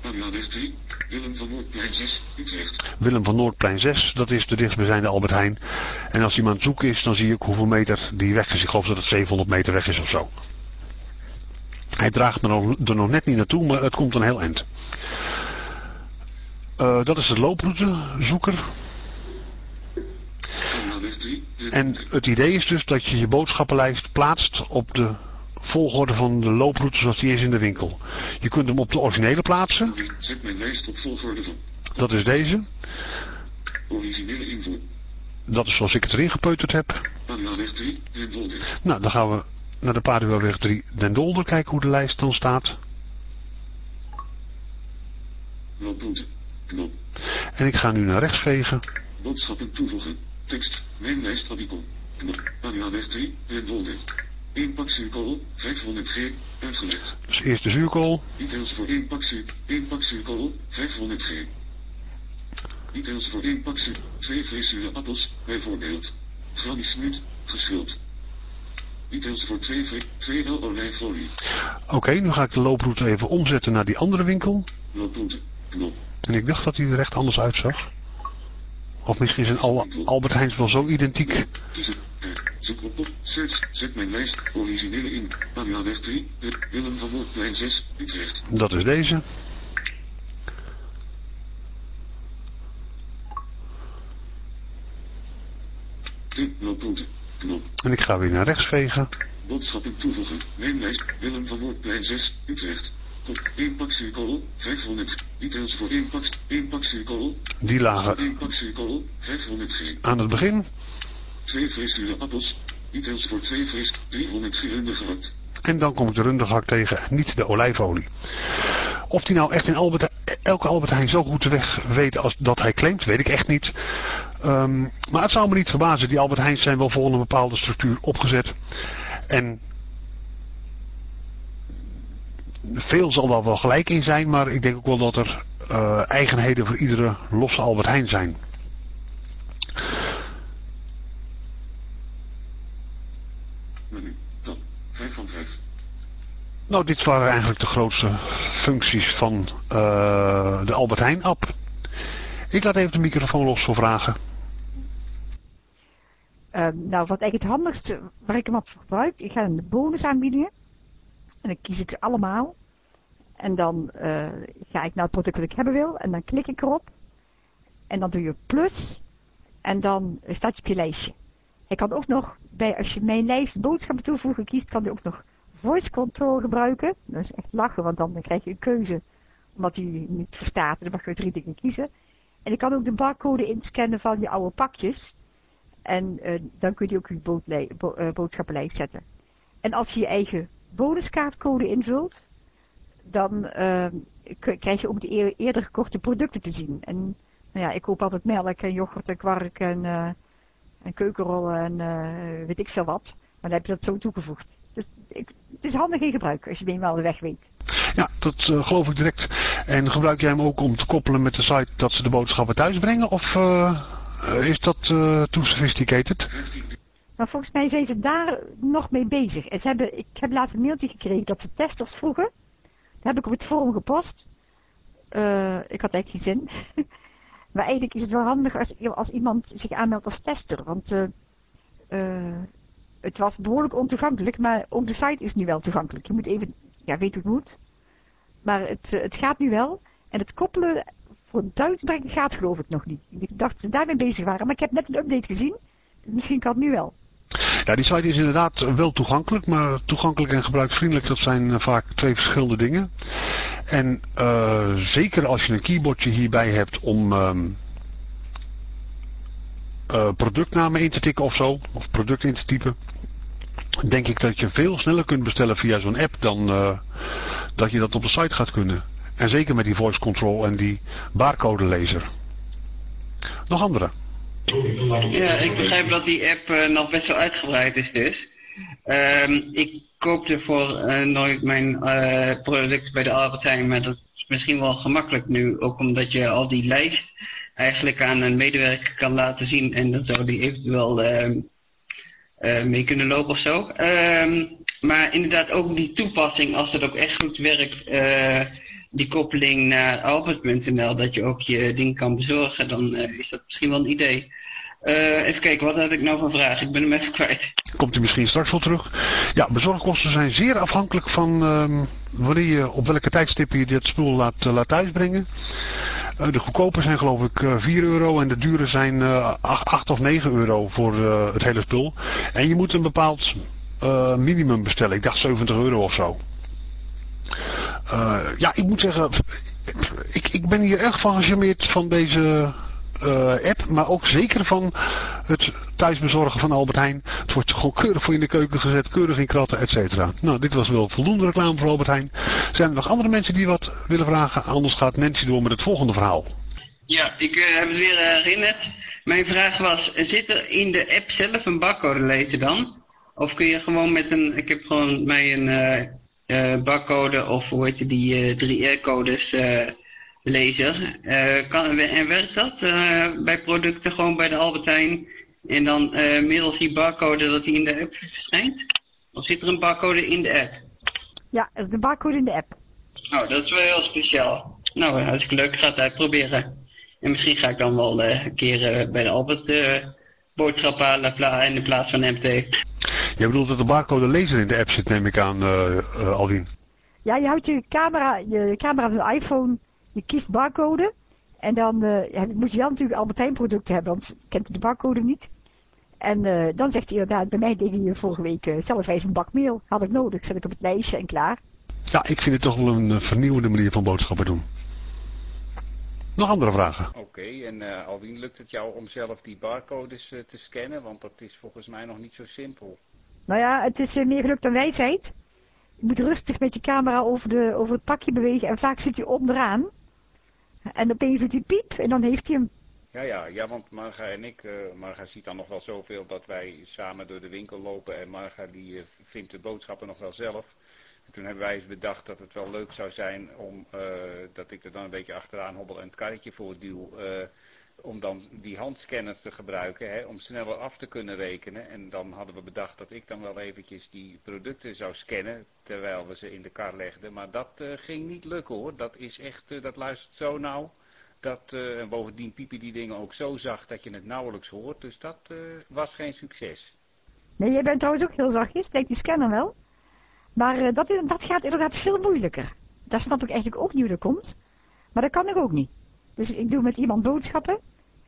Paduaweg 3. Willem van Noordplein 6. Utrecht. Willem van Noordplein 6. Dat is de dichtstbijzijnde Albert Heijn. En als iemand zoek is, dan zie ik hoeveel meter die weg is. Ik geloof dat het 700 meter weg is of zo. Hij draagt me nog- er nog net niet naartoe, maar het komt een heel eind. Eh, dat is de looproutezoeker. 3. En het idee is dus dat je je boodschappenlijst plaatst op de volgorde van de looproute zoals die is in de winkel. Je kunt hem op de originele plaatsen. Zet mijn lijst op volgorde van. Dat is deze. Originele invoer. Dat is zoals ik het erin gepeuterd heb. Paduaweg 3. Den Dolder. Nou, dan gaan we naar de Paduaweg 3 Den Dolder kijken hoe de lijst dan staat. Looproute. Knop. En ik ga nu naar rechts vegen. Boodschappen toevoegen. Tekst. Mijn lijst Abicon. Knop. Paduaweg 3. Den Dolder. 1 pak zuurkool. 500 g. Uitgelegd. Dus eerst de zuurkool. Details voor 1 pak zuur. 1 pak zuurkool. 500 g. Details voor 1 pak zuur. 2 vleeszure appels. Bijvoorbeeld. Granny smeet. Geschild. Details voor 2 vlees. 2 L olijfolie. Oké, nu ga ik de looproute even omzetten naar die andere winkel. Looproute. Knop. En ik dacht dat hij er echt anders uitzag. Of misschien zijn alle Albert Heijns wel zo identiek. Kiezen. Kaart. Zoek op. op. Search. Zet mijn lijst. Originele in. Paduaweg 3. Wi- Willem van Noordplein 6. Utrecht. Dat is deze. Looproute. Knop. En ik ga weer naar rechts vegen. Boodschappen toevoegen. Mijn lijst. Willem van Noordplein 6. Utrecht. Kop. 1 pak zuurkool. 500. Details voor 1 pak. 1 pak zuurkool. Die lagen 1 pak zuurkool. 500 g. aan het begin. 2 vleeszure appels. Details voor 2 vlees. 300 g runde gehakt. En dan kom ik de rundegehakt tegen en niet de olijfolie. Of die nou echt in Albert, elke Albert Heijn zo goed de weg weet als dat hij claimt, weet ik echt niet. Ehm, maar het zou me niet verbazen, die Albert Heijns zijn wel volgens een bepaalde structuur opgezet. En veel zal daar wel gelijk in zijn, maar ik denk ook wel dat er eh, eigenheden voor iedere losse Albert Heijn zijn. Menu. Tab. 5 van 5. Nou, dit waren eigenlijk de grootste functies van eh, de Albert Heijn app. Ik laat even de microfoon los voor vragen. Ehm, nou, wat eigenlijk het handigste waar ik hem op gebruik, ik ga naar de bonusaanbiedingen. En dan kies ik ze allemaal. En dan eh, ga ik naar het product dat ik hebben wil. En dan klik ik erop. En dan doe je plus. En dan staat je op je lijstje. Hij kan ook nog, bij, als je mijn lijst boodschappen toevoegen kiest, kan hij ook nog voice control gebruiken. Dat is echt lachen, want dan krijg je een keuze. Omdat hij niet verstaat. Dan mag je drie dingen kiezen. En ik kan ook de barcode inscannen van je oude pakjes. En eh, dan kun je ook je bo- eh, boodschappenlijst zetten. En als je je eigen bonuskaartcode invult, dan eh, krijg je ook de eer- eerder gekochte producten te zien. En nou ja, ik koop altijd melk en yoghurt en kwark en, en keukenrollen en eh, weet ik veel wat. Maar dan heb je dat zo toegevoegd. Dus ik, het is handig in gebruik als je eenmaal de weg weet. Ja, dat eh, geloof ik direct. En gebruik jij hem ook om te koppelen met de site dat ze de boodschappen thuis brengen? Of eh, is dat too sophisticated? 15. Maar volgens mij zijn ze daar nog mee bezig. En ze hebben, ik heb laatst een mailtje gekregen dat ze testers vroegen. Dat heb ik op het forum gepost. Ik had eigenlijk geen zin. <laughs> maar eigenlijk is het wel handig als, als iemand zich aanmeldt als tester. Want eh, het was behoorlijk ontoegankelijk, maar ook de site is nu wel toegankelijk. Je moet even ja, weten hoe het moet. Maar het, eh, het gaat nu wel. En het koppelen voor Duits brengen gaat geloof ik nog niet. Ik dacht dat ze daarmee bezig waren. Maar ik heb net een update gezien. Dus misschien kan het nu wel. Ja, die site is inderdaad wel toegankelijk, maar toegankelijk en gebruiksvriendelijk, dat zijn eh, vaak twee verschillende dingen. En uh, zeker als je een keyboardje hierbij hebt om um, uh, productnamen in te tikken of zo, of product in te typen, denk ik dat je veel sneller kunt bestellen via zo'n app dan dat je dat op de site gaat kunnen. En zeker met die voice control en die barcode lezer. Nog andere? Ja, ik begrijp dat die app uh, nog best wel uitgebreid is dus. Um, ik koopte voor uh, nooit mijn uh, product bij de Albert maar dat is misschien wel gemakkelijk nu. Ook omdat je al die lijst eigenlijk aan een medewerker kan laten zien en dan zou die eventueel uh, mee kunnen lopen of zo. Um, maar inderdaad ook die toepassing, als het ook echt goed werkt, die koppeling naar albert.nl, dat je ook je ding kan bezorgen, dan is dat misschien wel een idee. Uh, even kijken, wat had ik nou van vraag? Ik ben hem even kwijt. Komt u misschien straks wel terug. Ja, bezorgkosten zijn zeer afhankelijk van uh, wanneer je, op welke tijdstippen je dit spul laat, uh, laat thuisbrengen. de goedkope zijn geloof ik 4 euro en de dure zijn 8, 8, of 9 euro voor het hele spul. En je moet een bepaald minimum bestellen. Ik dacht 70 euro of zo. Ja, ik moet zeggen, ik, ik ben hier erg van gecharmeerd van deze uh, app, maar ook zeker van het thuisbezorgen van Albert Heijn. Het wordt gewoon keurig voor in de keuken gezet, keurig in kratten, et cetera. Nou, dit was wel voldoende reclame voor Albert Heijn. Zijn er nog andere mensen die wat willen vragen? Anders gaat Nancy door met het volgende verhaal. Ja, ik uh, heb het weer herinnerd. Mijn vraag was, zit er in de app zelf een barcode lezen dan? Of kun je gewoon met een, ik heb gewoon mij een barcode of hoe heet je die 3R-codes lezer. Uh, kan, en werkt dat bij producten gewoon bij de Albert Heijn en dan middels die barcode dat die in de app verschijnt? Of zit er een barcode in de app? Ja, er is een barcode in de app. Oh, dat is wel heel speciaal. Nou, hartstikke leuk. Ik ga het uitproberen. En misschien ga ik dan wel een keer bij de Albert boodschap halen in de plaats van MT. Jij bedoelt dat de barcode lezer in de app zit, neem ik aan, Aldien? Ja, je houdt je camera, je camera van de iPhone je kiest barcode. En dan uh, ja, moet je dan natuurlijk Albert Heijn producten hebben, want kent de barcode niet. En uh, dan zegt hij inderdaad, bij mij deed hij vorige week uh, zelf even een bak meel. Had ik nodig, zet ik op het lijstje en klaar. Ja, ik vind het toch wel een vernieuwende manier van boodschappen doen. Nog andere vragen? Oké, okay, en uh, Alwien, lukt het jou om zelf die barcodes uh, te scannen? Want dat is volgens mij nog niet zo simpel. Nou ja, het is uh, meer gelukt dan wijsheid. Je moet rustig met je camera over, de, over het pakje bewegen en vaak zit je onderaan. En opeens doet hij piep en dan heeft hij hem. Ja, ja, ja, want Marga en ik, uh, Marga ziet dan nog wel zoveel dat wij samen door de winkel lopen en Marga die uh, vindt de boodschappen nog wel zelf. En toen hebben wij eens bedacht dat het wel leuk zou zijn om, uh, dat ik er dan een beetje achteraan hobbel en het karretje voor duw, om dan die handscanners te gebruiken, hè, om sneller af te kunnen rekenen. En dan hadden we bedacht dat ik dan wel eventjes die producten zou scannen, terwijl we ze in de kar legden. Maar dat uh, ging niet lukken hoor, dat is echt, dat luistert zo nauw. Dat, en bovendien piepen die dingen ook zo zacht dat je het nauwelijks hoort, dus dat was geen succes. Nee, jij bent trouwens ook heel zachtjes, kijk die scanner wel. Maar dat, is, dat gaat inderdaad veel moeilijker. Daar snap ik eigenlijk ook niet hoe dat komt. Maar dat kan ik ook niet. Dus ik doe met iemand boodschappen.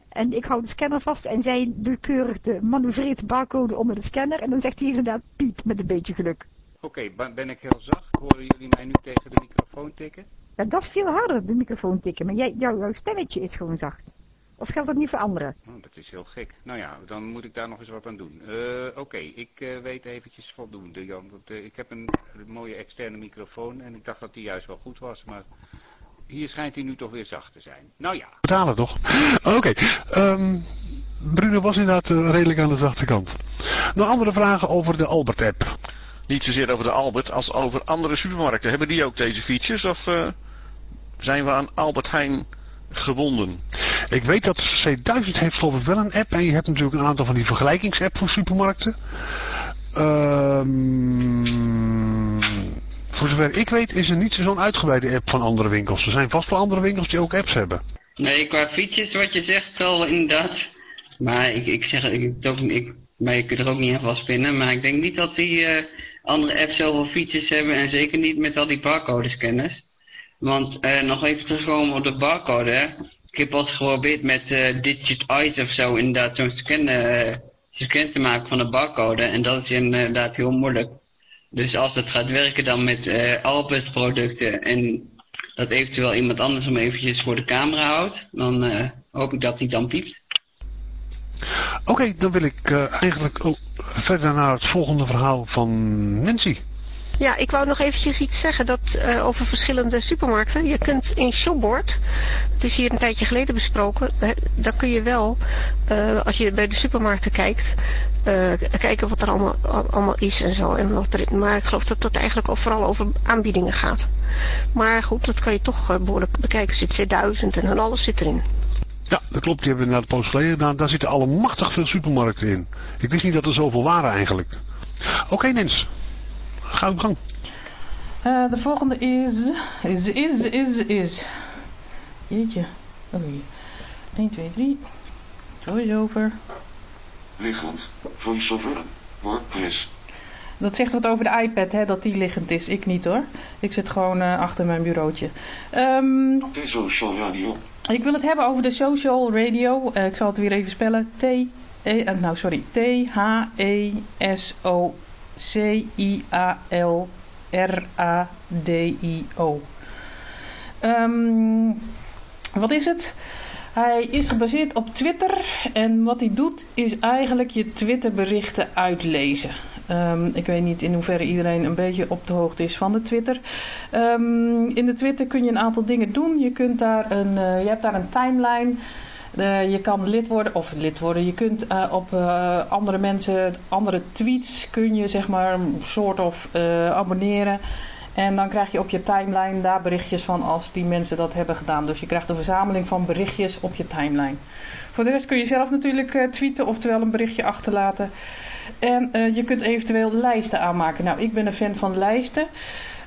En ik hou de scanner vast en zij keurig de manoeuvreert de barcode onder de scanner. En dan zegt hij inderdaad piep met een beetje geluk. Oké, okay, ben ik heel zacht? Horen jullie mij nu tegen de microfoon tikken? Ja, dat is veel harder, de microfoon tikken. Maar jij, jouw, jouw stemmetje is gewoon zacht. Of geldt dat niet voor anderen? Oh, dat is heel gek. Nou ja, dan moet ik daar nog eens wat aan doen. Uh, Oké, okay, ik uh, weet eventjes voldoende, Jan. Want, uh, ik heb een, een mooie externe microfoon en ik dacht dat die juist wel goed was, maar hier schijnt hij nu toch weer zacht te zijn. Nou ja. Betalen toch? Oké. Okay. Um, Bruno was inderdaad uh, redelijk aan de zachte kant. Nog andere vragen over de Albert-app? Niet zozeer over de Albert als over andere supermarkten. Hebben die ook deze features of uh, zijn we aan Albert Heijn gebonden? Ik weet dat C1000 heeft geloof ik wel een app. En je hebt natuurlijk een aantal van die vergelijkingsapps voor supermarkten. Um, voor zover ik weet is er niet zo'n uitgebreide app van andere winkels. Er zijn vast wel andere winkels die ook apps hebben. Nee, qua fietsjes wat je zegt zal inderdaad. Maar ik, ik zeg, ik, ik, maar je kunt er ook niet aan vastpinnen. Maar ik denk niet dat die uh, andere apps zoveel fietsjes hebben. En zeker niet met al die barcodescanners. Want uh, nog even terugkomen op de barcode. Ik heb al geprobeerd met uh, Digit Eyes of zo inderdaad zo'n scan, scan te maken van de barcode. En dat is inderdaad heel moeilijk. Dus als het gaat werken dan met uh, Albert producten en dat eventueel iemand anders hem eventjes voor de camera houdt. Dan eh, hoop ik dat hij dan piept. Oké, dan wil ik eh, eigenlijk verder naar het volgende verhaal van Nancy. Ja, ik wou nog eventjes iets zeggen dat, eh, over verschillende supermarkten. Je kunt in Shopboard, het is hier een tijdje geleden besproken, dan kun je wel, uh, als je bij de supermarkten kijkt, kijken wat er allemaal, allemaal is en zo. En wat er, maar ik geloof dat dat eigenlijk vooral over aanbiedingen gaat. Maar goed, dat kan je toch behoorlijk bekijken. Zit C1000 en alles zit erin. Ja, dat klopt. Die hebben we inderdaad post geleden gedaan. Daar zitten allemachtig veel supermarkten in. Ik wist niet dat er zoveel waren eigenlijk. Oké, okay, Nens. Ga op gang. Uh, de volgende is, is, is, is, is. Jeetje. Oh, 1, 2, 3. Voice-over. Liggend. Voice-over. WordPress. Dat zegt wat over de iPad, hè, dat die liggend is. Ik niet hoor. Ik zit gewoon uh, achter mijn bureautje. Um, social radio. Ik wil het hebben over de social radio. Uh, ik zal het weer even spellen. T, E, nou sorry. T-H-E-S-O C-I-A-L-R-A-D-I-O. Um, wat is het? Hij is gebaseerd op Twitter en wat hij doet is eigenlijk je Twitter berichten uitlezen. Um, ik weet niet in hoeverre iedereen een beetje op de hoogte is van de Twitter. Um, in de Twitter kun je een aantal dingen doen. Je, kunt daar een, uh, je hebt daar een timeline uh, je kan lid worden, of lid worden, je kunt uh, op uh, andere mensen, andere tweets kun je zeg maar soort of abonneren. En dan krijg je op je timeline daar berichtjes van als die mensen dat hebben gedaan. Dus je krijgt een verzameling van berichtjes op je timeline. Voor de rest kun je zelf natuurlijk tweeten, oftewel een berichtje achterlaten. En je kunt eventueel lijsten aanmaken. Nou, ik ben een fan van lijsten.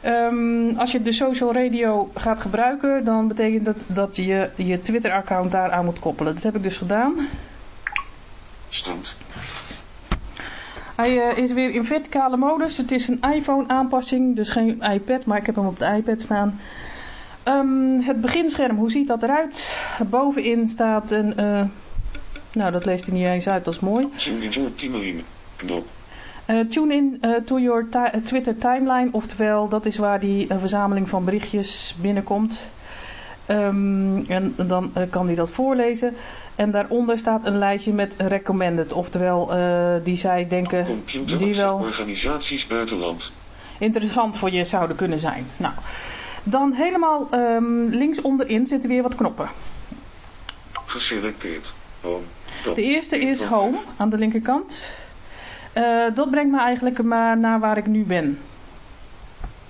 Um, als je de social radio gaat gebruiken, dan betekent dat dat je je Twitter-account daaraan moet koppelen. Dat heb ik dus gedaan. Stand. Hij uh, is weer in verticale modus. Het is een iPhone-aanpassing, dus geen iPad, maar ik heb hem op de iPad staan. Um, het beginscherm, hoe ziet dat eruit? Bovenin staat een... Uh, nou, dat leest hij niet eens uit, dat is mooi. Knop. Uh, tune in uh, to your Twitter timeline, oftewel dat is waar die verzameling van berichtjes binnenkomt. Um, en dan kan hij dat voorlezen. En daaronder staat een lijstje met recommended, oftewel die zij denken Computer die wel organisaties buitenland. interessant voor je zouden kunnen zijn. Nou, dan helemaal um, links onderin zitten weer wat knoppen. Geselecteerd. Home. De eerste is home aan de linkerkant. Uh, dat brengt me eigenlijk maar naar waar ik nu ben.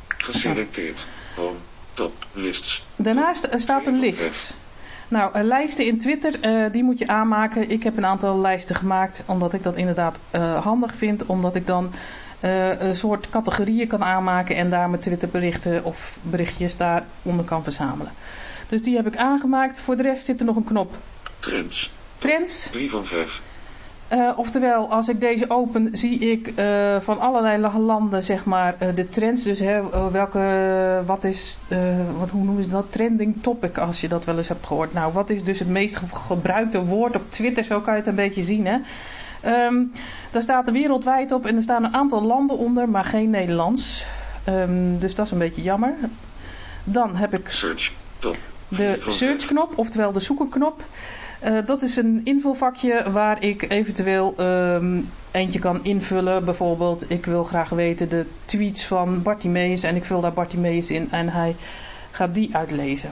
Geselecteerd. Home. Top. Lists. Daarnaast staat een list. Nou, uh, lijsten in Twitter, uh, die moet je aanmaken. Ik heb een aantal lijsten gemaakt, omdat ik dat inderdaad handig vind. Omdat ik dan een soort categorieën kan aanmaken en daar mijn Twitterberichten of berichtjes daaronder kan verzamelen. Dus die heb ik aangemaakt. Voor de rest zit er nog een knop. Trends. Trends. 3 van 5. Uh, oftewel, als ik deze open, zie ik uh, van allerlei landen zeg maar uh, de trends. Dus hè, welke, wat is, wat, hoe noemen ze dat? Trending topic, als je dat wel eens hebt gehoord. Nou, wat is dus het meest gebruikte woord op Twitter? Zo kan je het een beetje zien, hè. Um, daar staat er wereldwijd op en er staan een aantal landen onder, maar geen Nederlands. Um, dus dat is een beetje jammer. Dan heb ik de search knop, oftewel de zoekenknop. Uh, dat is een invulvakje waar ik eventueel um, eentje kan invullen. Bijvoorbeeld, ik wil graag weten de tweets van Bartimeus en ik vul daar Bartimeus in en hij gaat die uitlezen.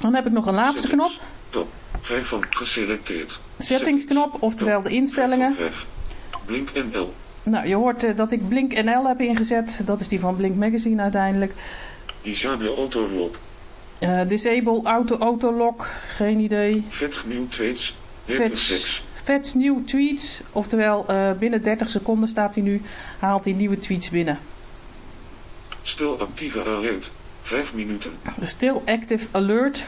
Dan heb ik nog een laatste knop. Top. 5 van geselecteerd. Settingsknop, oftewel de instellingen. Blink NL. Nou, je hoort uh, dat ik Blink NL heb ingezet. Dat is die van Blink Magazine uiteindelijk. Disable Autolock. Uh, disable auto autolock, geen idee. Vet nieuw tweets. Vets, vets nieuw tweets, oftewel uh, binnen 30 seconden staat hij nu, haalt hij nieuwe tweets binnen. Stil actieve alert, 5 minuten. Still active alert.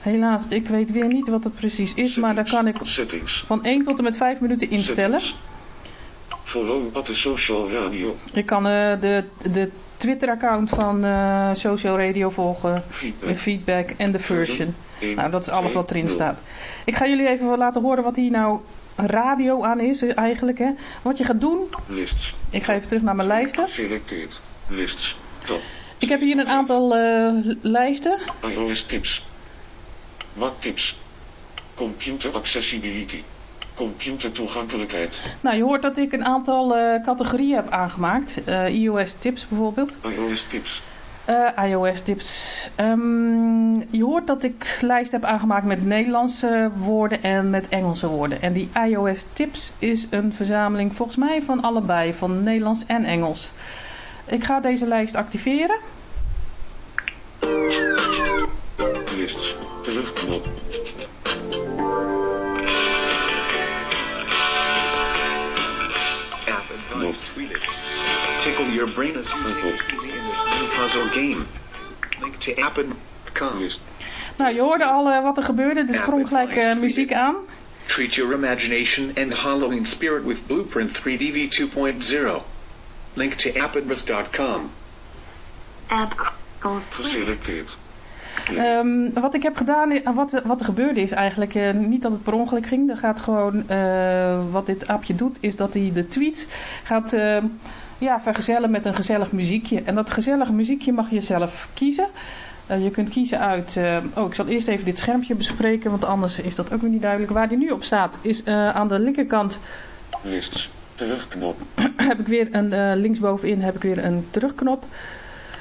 Helaas, ik weet weer niet wat het precies is, Settings. maar daar kan ik Settings. van 1 tot en met 5 minuten instellen. Follow at the social radio. Ik kan uh, de, de Twitter-account van uh, Social Radio volgen, Feedback. de feedback en de version. Nou, dat is alles wat erin staat. Ik ga jullie even laten horen wat hier nou radio aan is eh, eigenlijk. Hè. Wat je gaat doen, Lists. ik ga even terug naar mijn lijsten. Geselecteerd. Lists. Top. Ik heb hier een aantal eh, lijsten. iOS tips. Mac tips. Computer accessibility. Computer toegankelijkheid. Nou, je hoort dat ik een aantal eh, categorieën heb aangemaakt. Eh, iOS tips bijvoorbeeld. iOS tips. Eh, iOS tips. Ehm, je hoort dat ik lijst heb aangemaakt met Nederlandse woorden en met Engelse woorden. En die iOS tips is een verzameling volgens mij van allebei, van Nederlands en Engels. Ik ga deze lijst activeren. Lists. Terugknop. App tweeted. Tickle your brain as you take easy in this new puzzle game. Link to app.com. List. Nou, je hoorde al eh, wat er gebeurde. Er sprong gelijk eh, muziek aan. Treat your imagination and Halloween spirit with Blueprint 3DV 2.0. Link to appadvice.com. App code Ehm, wat ik heb gedaan, wat, wat er gebeurde is eigenlijk eh, niet dat het per ongeluk ging. Er gaat gewoon, eh, wat dit appje doet, is dat hij de tweets gaat eh, ja, vergezellen met een gezellig muziekje. En dat gezellige muziekje mag je zelf kiezen. Eh, je kunt kiezen uit, oh ik zal eerst even dit schermpje bespreken, want anders is dat ook weer niet duidelijk. Waar die nu op staat is aan de linkerkant Lists. Terugknop. <clears throat> heb ik weer een, linksbovenin heb ik weer een terugknop.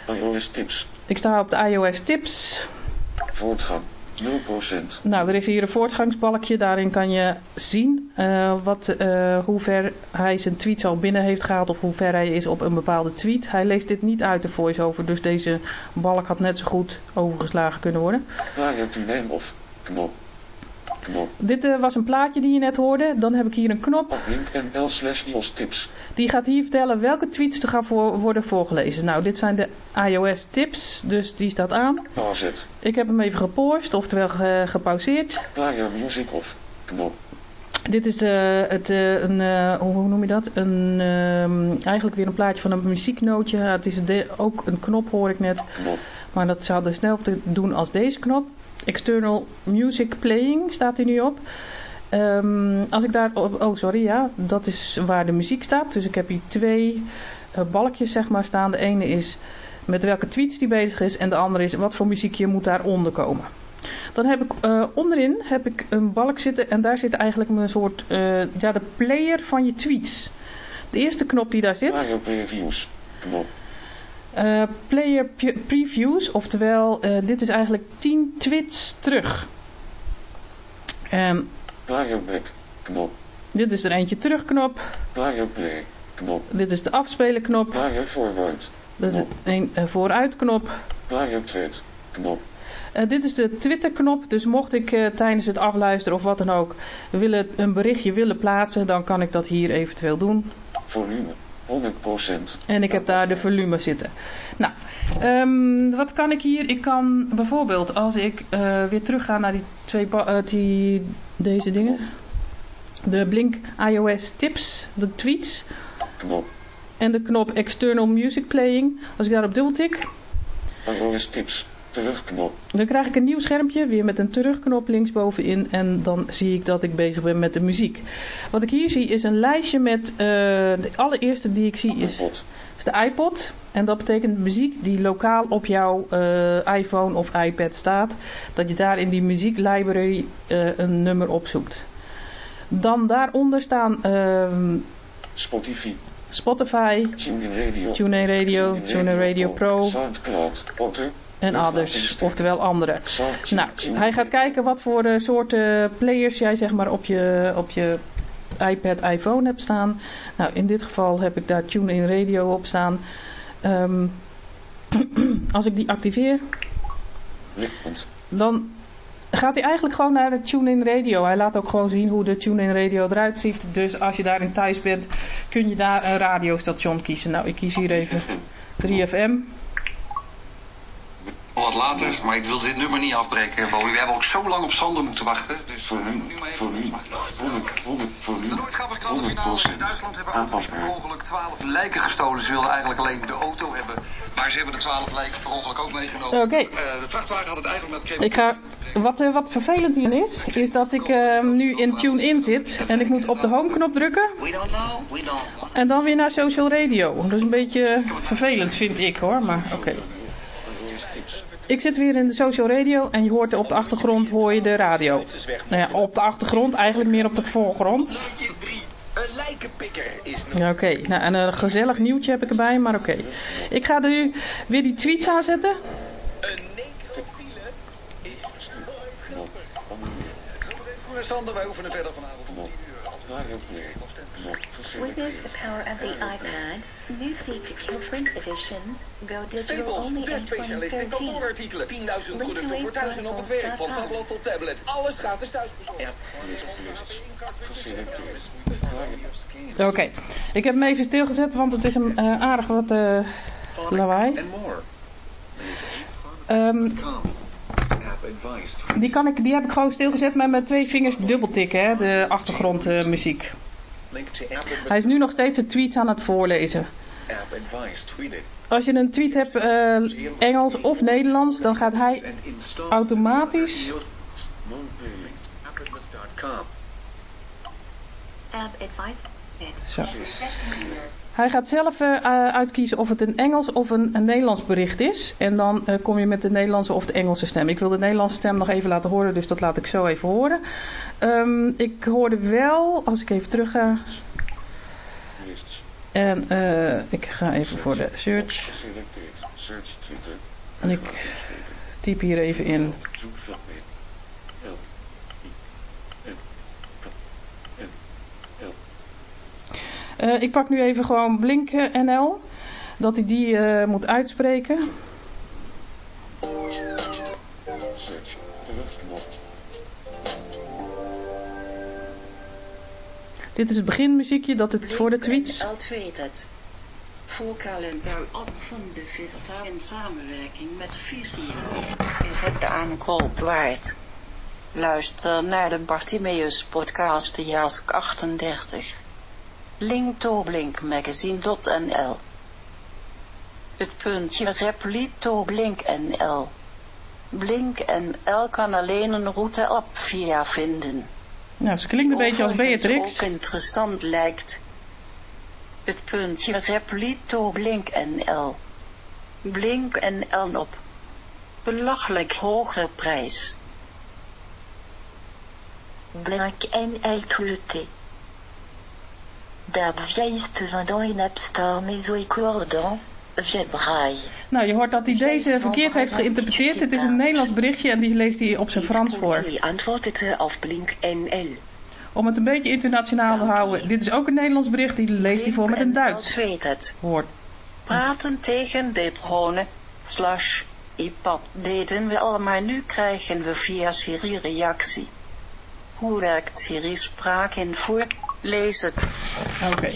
iOS tips. Ik sta op de iOS tips. Voortgang. 0%. Nou, er is hier een voortgangsbalkje. Daarin kan je zien eh, wat, eh, hoe ver hij zijn tweets al binnen heeft gehaald of hoe ver hij is op een bepaalde tweet. Hij leest dit niet uit de voice-over, dus deze balk had net zo goed overgeslagen kunnen worden. Waar hebt u name of knop. Dit eh, was een plaatje die je net hoorde. Dan heb ik hier een knop. Op link.nl slash iOS tips. Die gaat hier vertellen welke tweets er gaan voor, worden voorgelezen. Nou, dit zijn de iOS tips, dus die staat aan. Pauze. Ik heb hem even gepaused, oftewel ge- gepauzeerd. Player music of knop. Dit is de, het, eh, een, eh, hoe noem je dat? Een, ehm, eigenlijk weer een plaatje van een muzieknootje. Het is de- ook een knop hoor ik net. Maar dat zou dezelfde doen als deze knop. External Music Playing staat hier nu op. Ehm, als ik daar op, oh sorry ja, dat is waar de muziek staat. Dus ik heb hier twee eh, balkjes zeg maar staan. De ene is met welke tweets die bezig is en de andere is wat voor muziekje moet daaronder komen. Dan heb ik eh, onderin heb ik een balk zitten en daar zit eigenlijk een soort, eh, ja de player van je tweets. De eerste knop die daar zit, Mario previews. Knop. Eh, player pre- previews, oftewel eh, dit is eigenlijk 10 tweets terug. Back. Knop. dit is er eentje terugknop, play. Knop. dit is de afspelen knop, forward. dit is een eh, vooruitknop. Mario tweet. Knop. Dit is de Twitter knop, dus mocht ik tijdens het afluisteren of wat dan ook willen, een berichtje willen plaatsen, dan kan ik dat hier eventueel doen. Volume. 100%. En ik heb daar de volume zitten. Nou, ehm, wat kan ik hier? Ik kan bijvoorbeeld, als ik eh, weer terug ga naar die twee, eh, die, deze dingen. De Blink iOS tips, de tweets. Knop. En de knop External Music Playing. Als ik daarop dubbeltik, iOS tips. Terugknop. dan krijg ik een nieuw schermpje, weer met een terugknop linksbovenin. En dan zie ik dat ik bezig ben met de muziek. Wat ik hier zie is een lijstje met, eh, de allereerste die ik zie is iPod. is de iPod. En dat betekent muziek die lokaal op jouw eh, iPhone of iPad staat. Dat je daar in die muzieklibrary eh, een nummer opzoekt. Dan daaronder staan ehm, Spotify. Spotify TuneIn Radio. TuneIn Radio, TuneIn Radio Pro. Soundcloud. Otter. En others, oftewel andere. Nou, hij gaat kijken wat voor eh, soorten players jij zeg maar op je, op je iPad, iPhone hebt staan. Nou, in dit geval heb ik daar TuneIn Radio op staan. Ehm, <clears throat> als ik die activeer, dan gaat hij eigenlijk gewoon naar de TuneIn Radio. Hij laat ook gewoon zien hoe de TuneIn Radio eruit ziet. Dus als je daarin thuis bent, kun je daar een radiostation kiezen. Nou, ik kies hier even <laughs> 3FM. Wat later, maar ik wil dit nummer niet afbreken. We hebben ook zo lang op Sander moeten wachten. Dus Volume. moeten nu maar even Volume. wachten. Volume. Volume. De Volume. nooit gaf krantenfinale in Duitsland hebben auto's per ongeluk 12 lijken gestolen. Ze wilden eigenlijk alleen de auto hebben. Maar ze hebben de 12 lijken per ongeluk ook meegenomen. Oké. Eh, de vrachtwagen had het eigenlijk met Ik ga, wat, eh, wat vervelend hier is, is dat ik eh, nu in TuneIn zit en ik moet op de home-knop drukken We don't know, we don't. en dan weer naar social radio. Dat is een beetje vervelend vind ik hoor, maar oké. Ik zit weer in de social radio en je hoort op de achtergrond hoor je de radio. Nou ja, op de achtergrond, eigenlijk meer op de voorgrond. Een lijkenpikker is Ja, oké. Nou, en een gezellig nieuwtje heb ik erbij, maar oké. Ik ga nu weer die tweets aanzetten. Koen en Sander, wij oefenen verder vanavond om 10 uur. Witness the power of the iPad. New feature print edition. Go digital only in specialist in 2013. kantoorartikelen. 10.000 producten voor thuis en op het werk. Van tablet tot tablet. Alles gratis thuis. Oké. Ik heb hem even stilgezet, want het is hem eh, aardig wat eh, lawaai. Ehm, advised. die, kan ik, die heb ik gewoon stilgezet met mijn twee vingers dubbeltikken, hè, de achtergrondmuziek. To app, Hij is nu nog steeds de tweets aan het voorlezen. Tweet. Als je een tweet hebt, eh, Engels of Nederlands, dan gaat hij automatisch Appadvice.com. App advice. Zo. Hij gaat zelf eh, eh, uitkiezen of het een Engels of een, een Nederlands bericht is. En dan eh, kom je met de Nederlandse of de Engelse stem. Ik wil de Nederlandse stem nog even laten horen, dus dat laat ik zo even horen. Ehm, ik hoorde wel, als ik even terug ga. En ik ga even voor de search. En ik typ hier even in. Eh, ik pak nu even gewoon Blink eh, NL. Dat hij die eh, moet uitspreken. Terugknop. Dit is het beginmuziekje dat het voor de tweets. Voor kalender op van de Vista in samenwerking met Visie is het de aankoop waard. Luister naar de Bartimeus podcast Jask 38. Link to blinkmagazine.nl Het puntje. Blink NL kan alleen een route-app via vinden. Nou, ze klinkt een beetje als Beatrix. ook interessant lijkt. Het puntje. Blink NL op. Belachelijk hoge prijs. Blink NL clouté. Via braille. Nou, je hoort dat hij deze verkeerd heeft geïnterpreteerd. Het is een Nederlands berichtje en die leest hij op zijn Frans voor. Blink NL. Om het een beetje internationaal te houden. Dit is ook een Nederlands bericht, die leest hij voor met een Duits weet het. woord. Praten tegen de bronnen, slash, iPad deden we al, maar nu krijgen we via Siri reactie. Hoe werkt Siri spraak in voor? Lees het. Oké.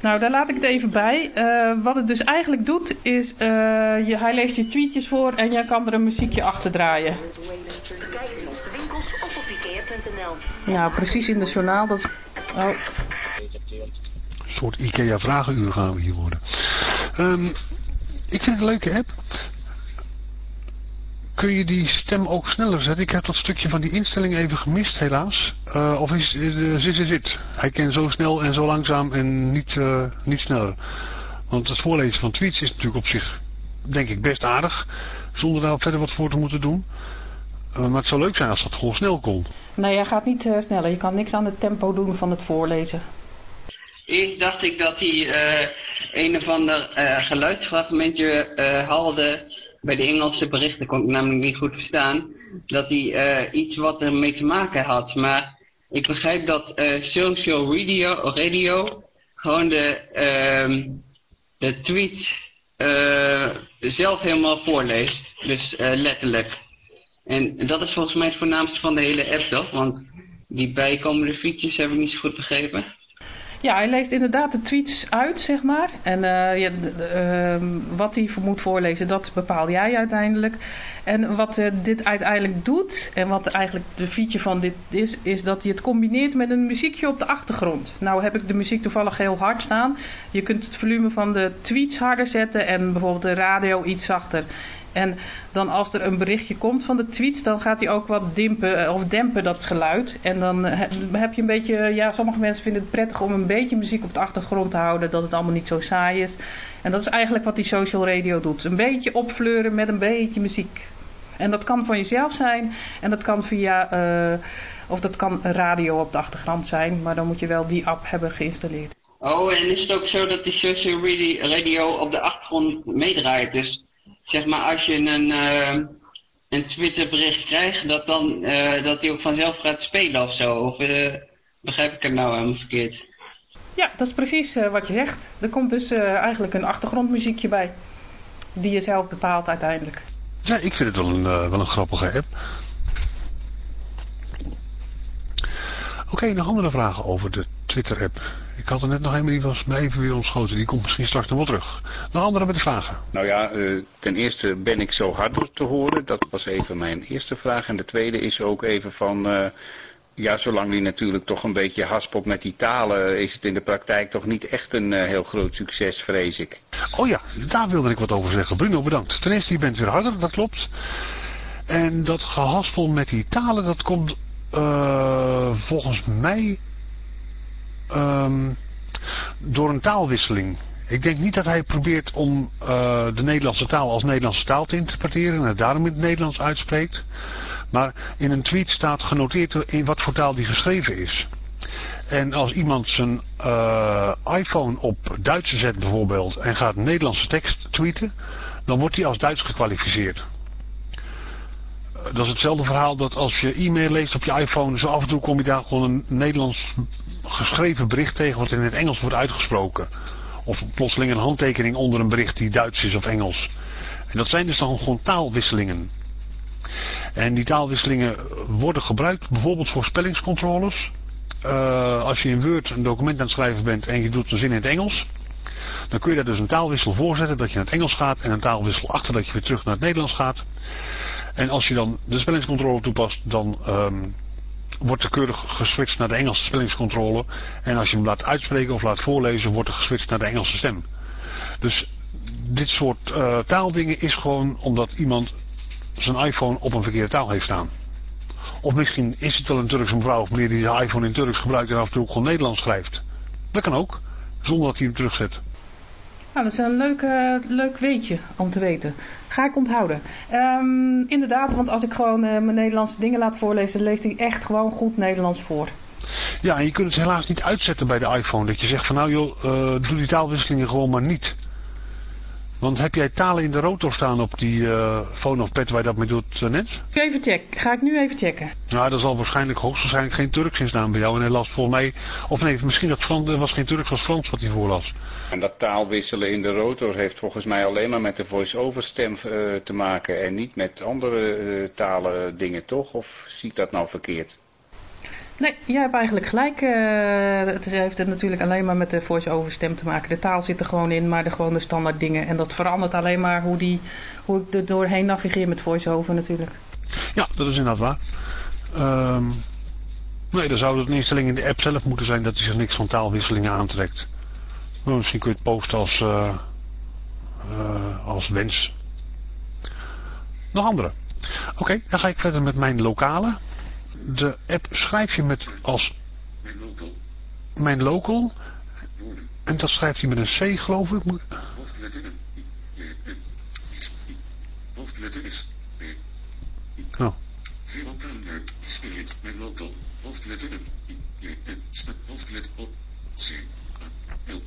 Nou, daar laat ik het even bij. Eh, wat het dus eigenlijk doet, is eh, je, hij leest je tweetjes voor en jij kan er een muziekje achter draaien. Bekijk onze winkels of op Ikea.nl. Nou, precies in de journaal. Dat... Oh. Een soort IKEA vragenuur gaan we hier worden. Ehm, ik vind het een leuke app. Kun je die stem ook sneller zetten? Ik heb dat stukje van die instelling even gemist, helaas. Eh, of is zit is zit? Hij kan zo snel en zo langzaam en niet, eh, niet sneller. Want het voorlezen van tweets is natuurlijk op zich, denk ik, best aardig. Zonder daar verder wat voor te moeten doen. Eh, maar het zou leuk zijn als dat gewoon snel kon. Nee, hij gaat niet eh, sneller. Je kan niks aan het tempo doen van het voorlezen. Eerst dacht ik dat hij eh, een of ander eh, geluidsfragmentje eh, haalde bij de Engelse berichten, kon ik namelijk niet goed verstaan, dat hij eh, iets wat ermee te maken had. Maar ik begrijp dat eh, social radio, radio gewoon de, ehm, de tweet eh, zelf helemaal voorleest, dus letterlijk. En dat is volgens mij het voornaamste van de hele app toch, want die bijkomende features heb ik niet zo goed begrepen. Ja, hij leest inderdaad de tweets uit, zeg maar. En eh, ehm, wat hij moet voorlezen, dat bepaal jij uiteindelijk. En wat eh, dit uiteindelijk doet, en wat eigenlijk de feature van dit is, is dat hij het combineert met een muziekje op de achtergrond. Nou heb ik de muziek toevallig heel hard staan. Je kunt het volume van de tweets harder zetten en bijvoorbeeld de radio iets zachter. En dan als er een berichtje komt van de tweets, dan gaat hij ook wat dimpen eh, of dempen dat geluid. En dan eh, he- heb je een beetje, eh, ja, sommige mensen vinden het prettig om een beetje muziek op de achtergrond te houden, dat het allemaal niet zo saai is. En dat is eigenlijk wat die social radio doet. Een beetje opfleuren met een beetje muziek. En dat kan van jezelf zijn en dat kan via, of dat kan radio op de achtergrond zijn, maar dan moet je wel die app hebben geïnstalleerd. Oh, en is het ook zo dat die social radio op de achtergrond meedraait? Dus zeg maar als je een, uh, een Twitter bericht krijgt, dat dan uh, dat die ook vanzelf gaat spelen of zo? Of begrijp ik het nou helemaal verkeerd? Ja, dat is precies wat je zegt. Er komt dus eigenlijk een achtergrondmuziekje bij, die je zelf bepaalt uiteindelijk. Ja, ik vind het wel een, uh, wel een grappige app. Oké, okay, nog andere vragen over de Twitter-app. Ik had er net nog een, maar die was me even weer ontschoten. Die komt misschien straks nog wel terug. Nog andere met de vragen? Nou ja, uh, ten eerste ben ik zo harder te horen. Dat was even mijn eerste vraag. En de tweede is ook even van... Uh, ja, zolang die natuurlijk toch een beetje haspelt met die talen, is het in de praktijk toch niet echt een uh, heel groot succes, vrees ik. Oh ja, daar wilde ik wat over zeggen. Bruno, bedankt. Ten eerste, je bent weer harder, dat klopt. En dat gehaspel met die talen, dat komt volgens mij um, door een taalwisseling. Ik denk niet dat hij probeert om uh, de Nederlandse taal als Nederlandse taal te interpreteren en het daarom in het Nederlands uitspreekt. Maar in een tweet staat genoteerd in wat voor taal die geschreven is. En als iemand zijn uh, iPhone op Duits zet bijvoorbeeld en gaat Nederlandse tekst tweeten, dan wordt die als Duits gekwalificeerd. Dat is hetzelfde verhaal dat als je e-mail leest op je iPhone, zo af en toe kom je daar gewoon een Nederlands geschreven bericht tegen wat in het Engels wordt uitgesproken. Of plotseling een handtekening onder een bericht die Duits is of Engels. En dat zijn dus dan gewoon taalwisselingen. En die taalwisselingen worden gebruikt bijvoorbeeld voor spellingscontroles. Uh, als je in Word een document aan het schrijven bent en je doet een zin in het Engels. Dan kun je daar dus een taalwissel voor zetten dat je naar het Engels gaat. En een taalwissel achter dat je weer terug naar het Nederlands gaat. En als je dan de spellingscontrole toepast, dan um, wordt er keurig geswitcht naar de Engelse spellingscontrole. En als je hem laat uitspreken of laat voorlezen, wordt er geswitcht naar de Engelse stem. Dus dit soort uh, taaldingen is gewoon omdat iemand zijn iPhone op een verkeerde taal heeft staan. Of misschien is het wel een Turkse mevrouw of meneer die de iPhone in Turks gebruikt en af en toe ook gewoon Nederlands schrijft. Dat kan ook, zonder dat hij hem terugzet. Nou, dat is een leuk, uh, leuk weetje om te weten. Ga ik onthouden. Um, inderdaad, want als ik gewoon uh, mijn Nederlandse dingen laat voorlezen, leest hij echt gewoon goed Nederlands voor. Ja, en je kunt het helaas niet uitzetten bij de iPhone. Dat je zegt van nou joh, uh, doe die taalwisselingen gewoon maar niet. Want heb jij talen in de rotor staan op die uh, phone of pad waar je dat mee doet, uh, Nens? Even checken. Ga ik nu even checken. Nou, er zal waarschijnlijk hoogstwaarschijnlijk geen Turks in staan bij jou. En hij las volgens mij... Of nee, misschien dat Frans, was geen Turks, was Frans wat hij voorlas. En dat taalwisselen in de rotor heeft volgens mij alleen maar met de voice-over stem uh, te maken. En niet met andere talen dingen, toch? Of zie ik dat nou verkeerd? Nee, jij hebt eigenlijk gelijk. Uh, het heeft het natuurlijk alleen maar met de voice-over stem te maken. De taal zit er gewoon in, maar de gewone standaard dingen. En dat verandert alleen maar hoe, die, hoe ik er doorheen navigeer met voice-over natuurlijk. Ja, dat is inderdaad waar. Um, nee, dan zou het een instelling in de app zelf moeten zijn dat hij zich niks van taalwisselingen aantrekt. Nou, misschien kun je het posten als, uh, uh, als wens. Nog andere. Oké, dan ga ik verder met mijn lokale de app schrijf je met als mijn local. En dat schrijft hij met een C geloof ik. Hoofdletter is. Nou. Zero calendar, spirit, mijn local. Hoofdletter M, I, J, N, hoofdletter O, C, L.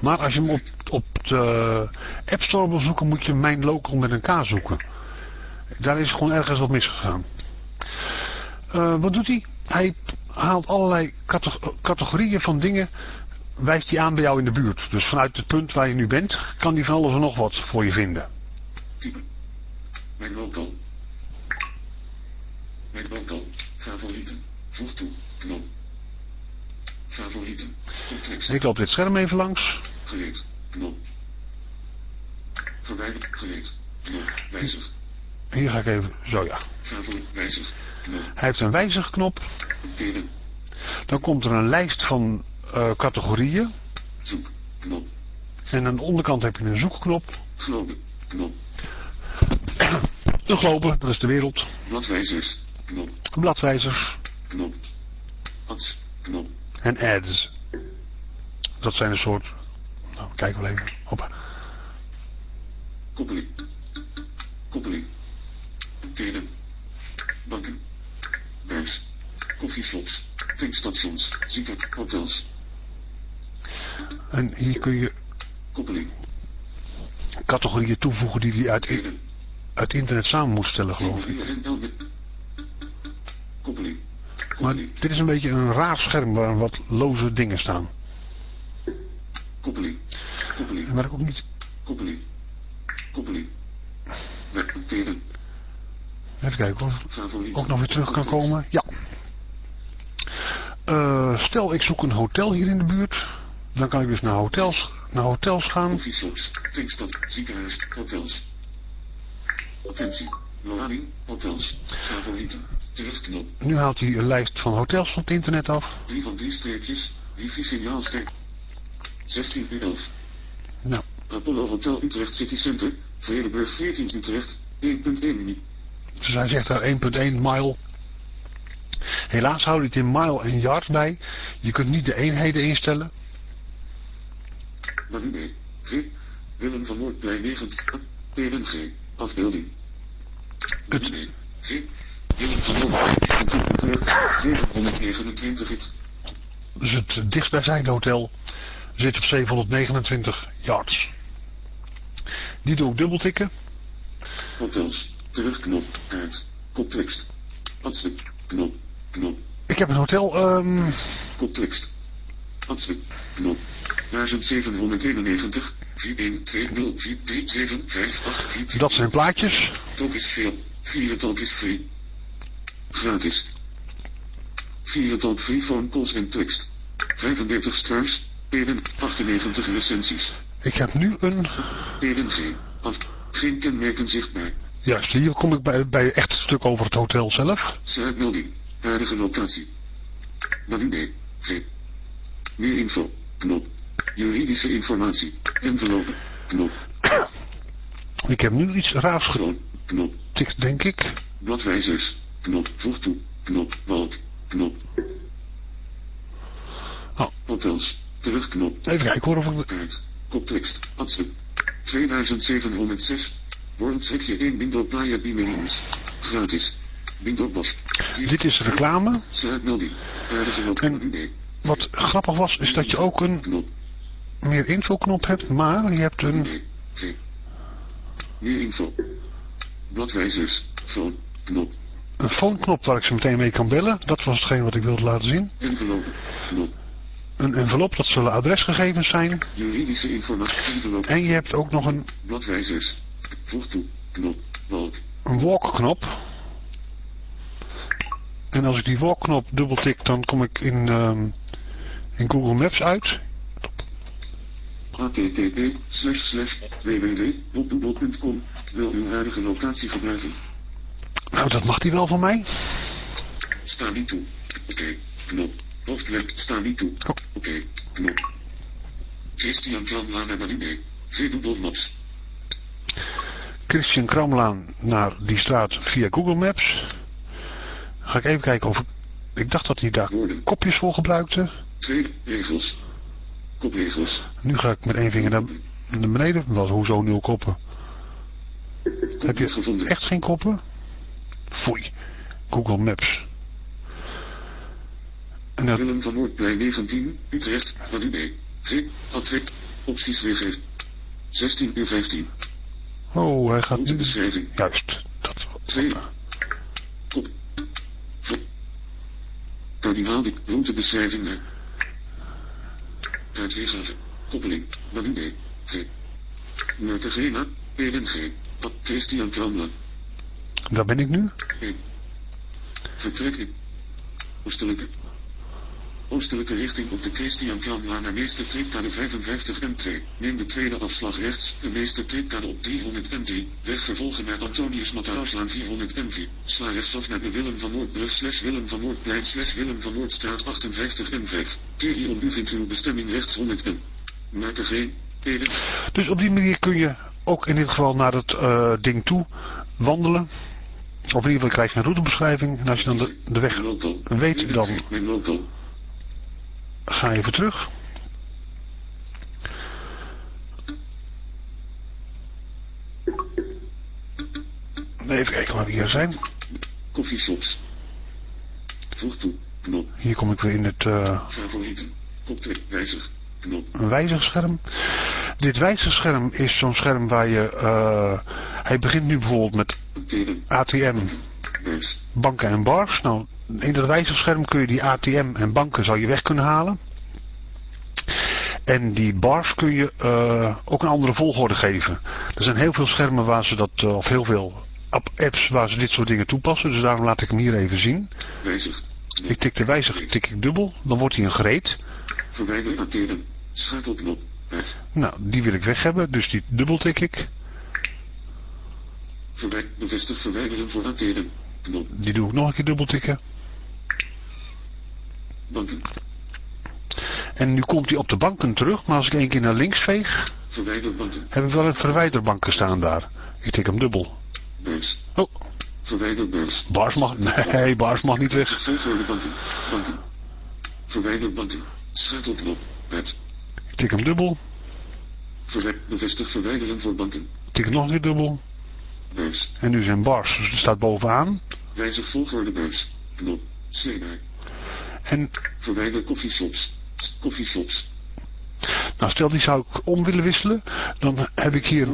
Maar als je hem op, op de App Store wil zoeken, moet je mijn local met een K zoeken. Daar is gewoon ergens wat misgegaan. Uh, wat doet hij? Hij haalt allerlei categorieën van dingen, wijst hij aan bij jou in de buurt. Dus vanuit het punt waar je nu bent, kan hij van alles en nog wat voor je vinden. Type. Mijn local. Mijn local. Favorieten. Voeg toe. Knop. Favorieten. Context. Ik loop dit scherm even langs. Geleerd. Knop. Verwijderd. Geleerd. Knop. Wijzig. Hier ga ik even, zo ja. Hij heeft een wijzigknop. Dan komt er een lijst van uh, categorieën. Zoekknop. En aan de onderkant heb je een zoekknop. Globen. Knop. Een globe, dat is de wereld. Bladwijzers. Knop. Bladwijzers. Knop. Ads. Knop. En ads. Dat zijn een soort Nou, kijken we even. Hoppa. Koppeling. Koppeling. Telen. Banken. Bars. Koffieshops. Tankstations. Zieken. Hotels. En hier kun je Koppeling. categorieën toevoegen die hij uit, uit internet samen moet stellen, geloof ik. Koppeling. Maar dit is een beetje een raar scherm waar wat loze dingen staan. Koppeling. Koppeling. En waar ik ook niet... Koppeling. Koppeling. Even kijken of Favoriet. ook nog weer terug kan komen. Ja. Eh, stel ik zoek een hotel hier in de buurt. Dan kan ik dus naar hotels, naar hotels gaan. Ziekenhuis. Hotels. Attentie. Loading. Hotels. Favorieten. Terugknop. Nu haalt hij een lijst van hotels van het internet af. 3 van 3 streepjes. Wifi signaalsterk. 16 uur 11. Nou, Apollo Hotel Utrecht City Center. Vredeburg 14 Utrecht. 1.1 mini. Dus hij zegt daar 1.1 mile. Helaas houdt hij het in mile en yard bij. Je kunt niet de eenheden instellen. Marine. V. Willem van Noordplein 90. PNG. Afbeelding. Marine. V. Willem van Noordplein 90. Utrecht. 729 hit. Dus het dichtstbijzijnde hotel zit op 729 yards. Die doe ik dubbeltikken. Hotels. Terugknop. Kaart. Koptekst. Adstuk. Knop. Knop. Ik heb een hotel. ehm, Koptekst. Adstuk. Knop. 1791. 4120437584. dat zijn plaatjes. Talk is veel. Vier talk is free. Gratis. Vier talk free phone calls en tekst. 35 stars. PN 98 recensies. Ik heb nu een... PNG. Af. Geen kenmerken zichtbaar. Juist, hier kom ik bij, bij echt het stuk over het hotel zelf. Sluitmelding. Huidige locatie. Marine. V. Meer info. Knop. Juridische informatie. Envelope. Knop. Ik heb nu iets raars getikt, denk ik. Bladwijzers. Knop. Voeg toe. Knop. Balk. Knop. Oh. Hotels. Terugknop. Even kijken hoor of ik... Koptekst. Adstuk. 2706. Worldsekje 1 Bindo Playa Bimerines. Gratis. Bindo Bos. Dit is reclame. Locatie. Wat grappig was, is dat je ook een meer info knop hebt, maar je hebt een... Meer info. Bladwijzers. Phone. Knop. een phoneknop waar ik ze meteen mee kan bellen. Dat was hetgeen wat ik wilde laten zien. Envelope. Knop. Een envelop, dat zullen adresgegevens zijn. Juridische informatie. En je hebt ook nog een, Bladwijzers. Voeg toe. Knop. Balk. een walk-knop. En als ik die walk-knop dubbeltik, dan kom ik in, ehm, in Google Maps uit. http slash slash www.boekdoodle.com wil uw huidige locatie gebruiken. Nou, dat mag die wel van mij. Sta niet toe. Oké. Knop. Hoofdweb. Sta niet toe. Oké. Knop. Christian Kramla naar Marine. V. Maps. Christian Kramlaan naar die straat via Google Maps. Ga ik even kijken of ik... Ik dacht dat hij daar kopjes voor gebruikte. Twee regels. Kopregels. Nu ga ik met één vinger naar, naar beneden. Wat, hoezo nul koppen? Heb je echt geen koppen? Foei. Google Maps. En dat, Willem van Noordplein 19, Utrecht, Marine. V. A2. Opties weergeven. 16 uur 15. Oh, hij gaat nu... Beschrijving. Juist. Dat, 2. Kop. V. Kardinaal die routebeschrijving naar. Kaartweergave. Koppeling. Marine. V. Merkagena. PNG. Christian Kramla. daar ben ik nu. 1. Vertrek in. Oostelijke. Oostelijke richting op de Christian Kramla naar meester tripkade 55 M2. Neem de tweede afslag rechts, de meester tripkade op 300 M3. Weg vervolgen naar Antonius Matthäuslaan 400 M4. Sla rechtsaf naar de Willem van Noordbrug slash Willem van Noordplein slash Willem van Noordstraat 58 M5. Keer hierom u vindt uw bestemming rechts 100 M. Maak er geen. Dus op die manier kun je ook in dit geval naar het eh, ding toe wandelen. Of in ieder geval krijg je een routebeschrijving. En als je dan de, de weg weet, dan ga even terug. Even kijken waar we hier zijn. Koffieshops. Voeg toe. Knop. Hier kom ik weer in het... Eh, uh, Favorieten. Wijzig. Knop. Een wijzigscherm. Dit wijzigscherm is zo'n scherm waar je... Eh, hij begint nu bijvoorbeeld met ATM banken en bars. Nou, in dat wijzigscherm kun je die ATM en banken zou je weg kunnen halen. En die bars kun je uh, ook een andere volgorde geven. Er zijn heel veel schermen waar ze dat, uh, of heel veel apps waar ze dit soort dingen toepassen. Dus daarom laat ik hem hier even zien. Wijzig. Ik tik de wijzig, tik ik dubbel. Dan wordt hij een greet. Verwijder acteren. Schakelknop. Uit. Nou, die wil ik weg hebben, dus die dubbel tik ik. Verwij bevestig verwijderen voor acteren. Die doe ik nog een keer dubbel tikken. Banken. En nu komt hij op de banken terug, maar als ik één keer naar links veeg, heb ik wel een verwijderbanken staan daar. Ik tik hem dubbel. Oh. Verwijder beurs. Bars mag, nee, bars mag niet weg. Volgorde banken. Banken. Verwijder banken. Schakelknop. Uit. Ik tik hem dubbel. Bevestig verwijderen voor banken. Tik nog een keer dubbel. Beurs. En nu zijn bars, dus het staat bovenaan. Wijzig volgorde beurs. Knop. Slinger. En... Verwijder koffieshops. Koffieshops. Nou, stel die zou ik om willen wisselen. Dan heb ik hier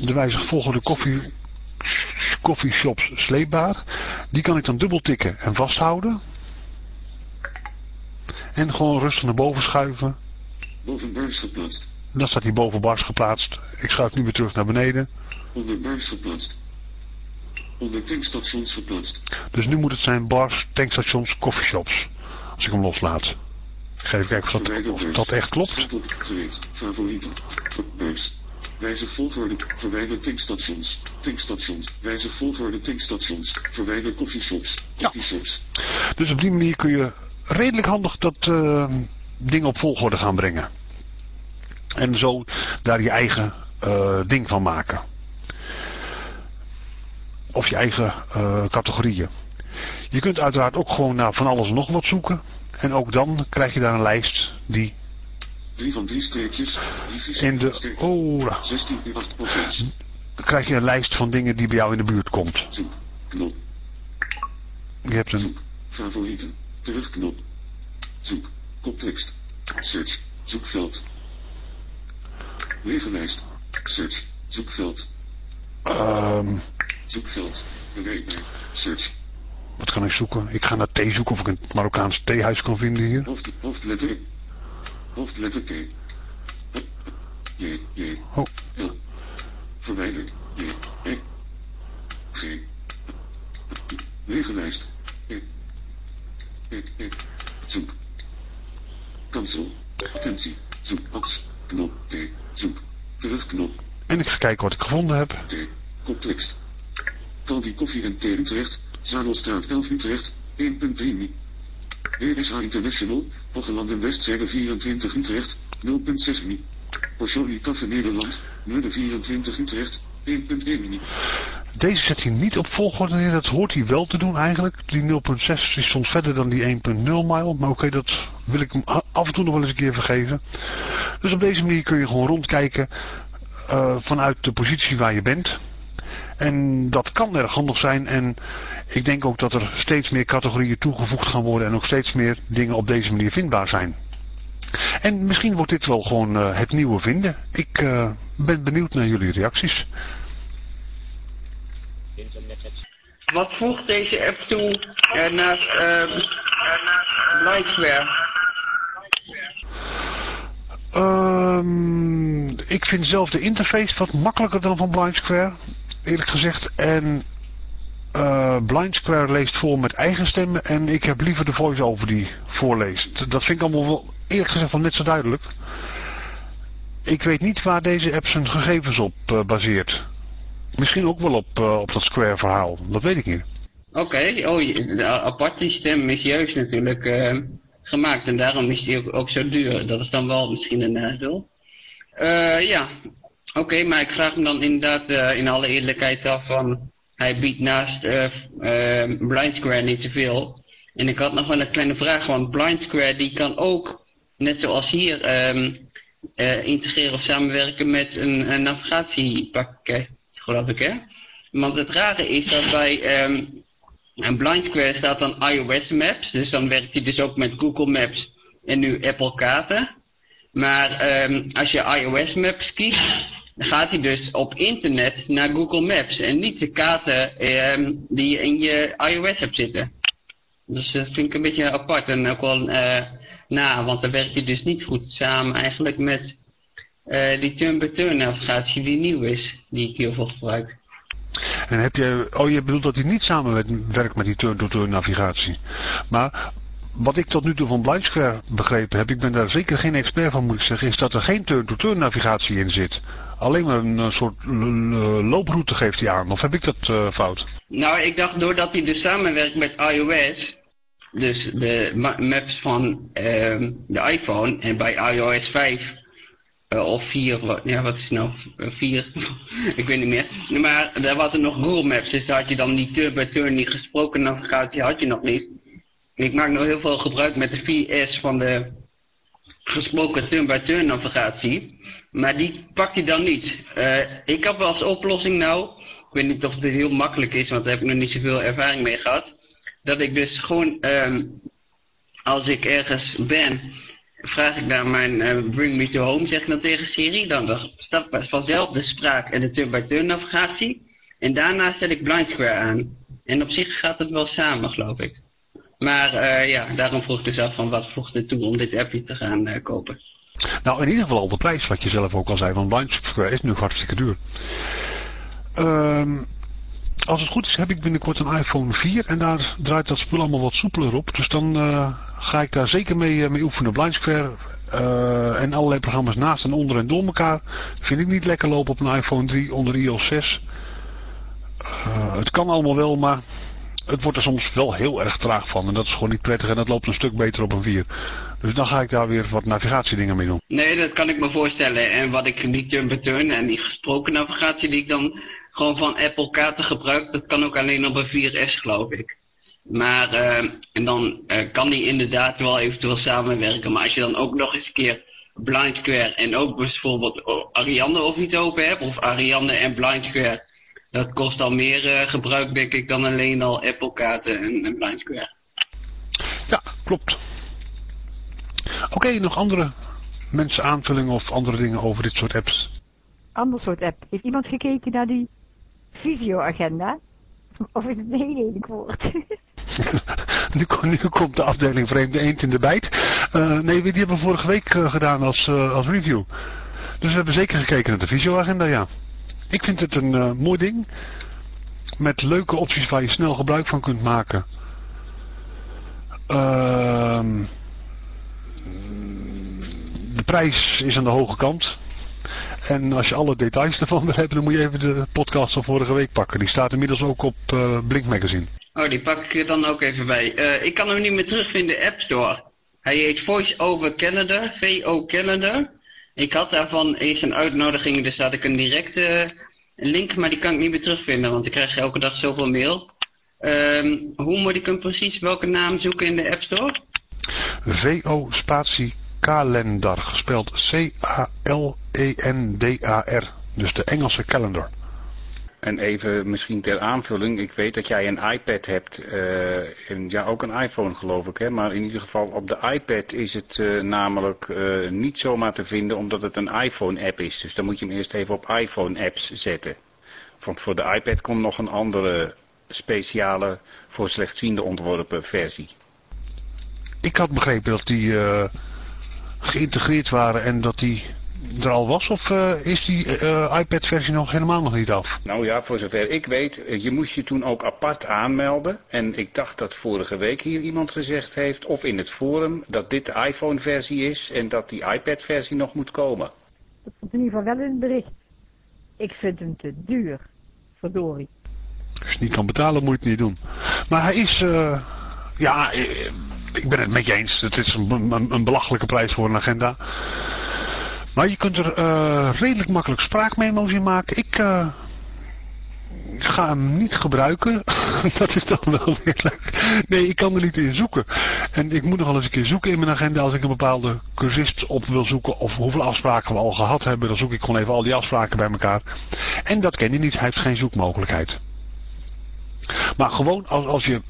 de wijzig volgende koffie, koffieshops sleepbaar. Die kan ik dan dubbel tikken en vasthouden. En gewoon rustig naar boven schuiven. Boven beurs geplaatst. Dan staat hij boven bars geplaatst. Ik schuif nu weer terug naar beneden. Onder beurs geplaatst. Onder tankstations geplaatst. Dus nu moet het zijn bars, tankstations, coffeeshops. Als ik hem loslaat. Even kijken of dat, of dat echt klopt. Favorieten. Wijzig volgorde. Verwijder tankstations. Tankstations. Wijzig volgorde tankstations. Verwijder koffieshops. Koffieshops. Dus op die manier kun je redelijk handig dat uh, ding op volgorde gaan brengen. En zo daar je eigen uh, ding van maken. Of je eigen uh, categorieën. Je kunt uiteraard ook gewoon naar van alles en nog wat zoeken. En ook dan krijg je daar een lijst die... Drie van drie streepjes. In de... Oh, 16 uur 8 potjes. Dan krijg je een lijst van dingen die bij jou in de buurt komt. Zoek. Knop. Je hebt een... Zoek. Favorieten. Terugknop. Zoek. Koptekst. Search. Zoekveld. Levenlijst. Search. Zoekveld. Um, Zoekveld. Beweegbaar. Search. Wat kan ik zoeken? Ik ga naar thee zoeken of ik een Marokkaans theehuis kan vinden hier. Hoofd, hoofdletter. Hoofdletter T. J, J, oh. L. Verwijder. J, E. G. Levenlijst. E. E, E. Zoek. Cancel. Attentie. Zoek. As. Knop. T. Zoek. Terugknop. En ik ga kijken wat ik gevonden heb. T. Koptekst. Caldi Koffie en Thee Utrecht. Zadelstraat 11 Utrecht. 1.3 mi. DSA International. Hoggelanden Westzijde 24 Utrecht. 0.6 mi. Portioli Café Nederland. Nudde 24 Utrecht. 1.1 mi. Deze zet hij niet op volgorde neer. Dat hoort hij wel te doen eigenlijk. Die 0.6 is soms verder dan die 1.0 mile. Maar oké, dat wil ik hem af en toe nog wel eens een keer vergeven. Dus op deze manier kun je gewoon rondkijken. Uh, vanuit de positie waar je bent. En dat kan erg handig zijn. En ik denk ook dat er steeds meer categorieën toegevoegd gaan worden. En ook steeds meer dingen op deze manier vindbaar zijn. En misschien wordt dit wel gewoon uh, het nieuwe vinden. Ik uh, ben benieuwd naar jullie reacties. Wat voegt deze app toe uh, naast uh, Lightsquare? Um, ik vind zelf de interface wat makkelijker dan van Blind Square, eerlijk gezegd. En uh, Blind Square leest voor met eigen stemmen en ik heb liever de voice-over die voorleest. Dat vind ik allemaal wel, eerlijk gezegd wel net zo duidelijk. Ik weet niet waar deze app zijn gegevens op uh, baseert. Misschien ook wel op, uh, op dat Square verhaal, dat weet ik niet. Oké, okay. oh, de aparte stem is juist natuurlijk gemaakt en daarom is die ook, ook, zo duur. Dat is dan wel misschien een nadeel. Ja, oké, maar ik vraag me dan inderdaad uh, in alle eerlijkheid af van... Hij biedt naast uh, uh, Blind Square niet zoveel. En ik had nog wel een kleine vraag, want Blind Square die kan ook, net zoals hier, um, uh, integreren of samenwerken met een, navigatiepakket, geloof ik hè? Want het rare is dat bij ehm een Blind Square staat dan iOS Maps. Dus dan werkt hij dus ook met Google Maps en nu Apple Kaarten. Maar ehm als je iOS Maps kiest, gaat hij dus op internet naar Google Maps. En niet de kaarten ehm die je in je iOS hebt zitten. Dus dat vind ik een beetje apart en ook wel eh na, want dan werkt hij dus niet goed samen eigenlijk met eh die turn-by-turn navigatie die nieuw is, die ik heel veel gebruik. En heb je, oh je bedoelt dat hij niet samenwerkt met die turn-to-turn navigatie. Maar wat ik tot nu toe van Blind Square begrepen heb, ik ben daar zeker geen expert van moet ik zeggen, is dat er geen turn-to-turn navigatie in zit. Alleen maar een, eh, soort l- looproute geeft hij aan. Of heb ik dat eh, fout? Nou, ik dacht doordat hij dus samenwerkt met iOS, dus de ma- maps van ehm de iPhone en bij iOS 5 eh, of 4, wat, ja wat is nou, 4, <laughs> ik weet niet meer. Maar daar was er nog Google Maps, dus daar had je dan die turn-by-turn, die gesproken navigatie had je nog niet. Ik maak nog heel veel gebruik met de 4S van de gesproken turn-by-turn navigatie. Maar die pakt hij dan niet. Eh, ik heb wel als oplossing nou, ik weet niet of het heel makkelijk is, want daar heb ik nog niet zoveel ervaring mee gehad. Dat ik dus gewoon, ehm, als ik ergens ben, vraag ik naar mijn eh, Bring Me To Home, zeg ik dan tegen Siri. Dan, staat vanzelf de spraak en de turn-by-turn navigatie. En daarna zet ik Blind Square aan. En op zich gaat het wel samen, geloof ik. Maar eh, ja, daarom vroeg ik dus af van wat voegt het toe om dit appje te gaan kopen. Nou, in ieder geval al de prijs, wat je zelf ook al zei, want Blind is nu hartstikke duur. Ehm, als het goed is, heb ik binnenkort een iPhone 4 en daar draait dat spul allemaal wat soepeler op. Dus dan eh, ga ik daar zeker mee, eh, mee oefenen. Blind Square eh, en allerlei programma's naast en onder en door elkaar vind ik niet lekker lopen op een iPhone 3 onder iOS 6. Eh, het kan allemaal wel, maar het wordt er soms wel heel erg traag van. En dat is gewoon niet prettig en dat loopt een stuk beter op een 4. Dus dan ga ik daar weer wat navigatiedingen mee doen. Nee, dat kan ik me voorstellen. En wat ik die turn-by-turn en die gesproken navigatie die ik dan gewoon van Apple kaarten gebruik, dat kan ook alleen op een 4S geloof ik. Maar, eh, en dan eh, kan die inderdaad wel eventueel samenwerken. Maar als je dan ook nog eens een keer Blind Square en ook bijvoorbeeld Ariane of iets open hebt, of Ariane en Blind Square, dat kost al meer eh, gebruik denk ik dan alleen al Apple kaarten en, en Blind Square. Ja, klopt. Oké, nog andere mensen aanvullingen of andere dingen over dit soort apps? Ander soort app. Heeft iemand gekeken naar die visio-agenda? <laughs> Of is het een heel lelijk woord? <laughs> nu, ko- nu komt de afdeling vreemde eend in de bijt. Eh, nee, die hebben we vorige week eh, gedaan als, eh, als review. Dus we hebben zeker gekeken naar de visio-agenda, ja. Ik vind het een eh, mooi ding. Met leuke opties waar je snel gebruik van kunt maken. Ehm, de prijs is aan de hoge kant. En als je alle details ervan wil hebben, dan moet je even de podcast van vorige week pakken. Die staat inmiddels ook op eh, Blink Magazine. Oh, die pak ik er dan ook even bij. Eh, ik kan hem niet meer terugvinden in de App Store. Hij heet Voice Over Canada, VO Canada. Ik had daarvan eens een uitnodiging, dus had ik een directe link, maar die kan ik niet meer terugvinden, want ik krijg elke dag zoveel mail. Ehm, hoe moet ik hem precies, welke naam zoeken in de App Store? VO spatie kalendar, gespeld C-A-L-E-N-D-A-R. Dus de Engelse calendar. En even misschien ter aanvulling, ik weet dat jij een iPad hebt, eh, en ja ook een iPhone geloof ik, hè? maar in ieder geval op de iPad is het eh, namelijk eh, niet zomaar te vinden omdat het een iPhone app is. Dus dan moet je hem eerst even op iPhone apps zetten. Want voor de iPad komt nog een andere speciale voor slechtziende ontworpen versie. Ik had begrepen dat die geïntegreerd waren en dat die er al was. Of eh, is die eh, iPad-versie nog helemaal nog niet af? Nou ja, voor zover ik weet, eh, je moest je toen ook apart aanmelden. En ik dacht dat vorige week hier iemand gezegd heeft, of in het forum, dat dit de iPhone-versie is en dat die iPad-versie nog moet komen. Dat stond in ieder geval wel in het bericht. Ik vind hem te duur. Verdorie. Als je niet kan betalen, moet je het niet doen. Maar hij is... eh, ja, ik ben het met je eens. Het is een, een, een belachelijke prijs voor een agenda. Maar je kunt er eh, redelijk makkelijk spraakmemo's in maken. Ik, eh, ga hem niet gebruiken. <laughs> dat is dan wel weer leuk. Nee, ik kan er niet in zoeken. En ik moet nog wel eens een keer zoeken in mijn agenda als ik een bepaalde cursist op wil zoeken. Of hoeveel afspraken we al gehad hebben. Dan zoek ik gewoon even al die afspraken bij elkaar. En dat ken je niet. Hij heeft geen zoekmogelijkheid. Maar gewoon als, als je,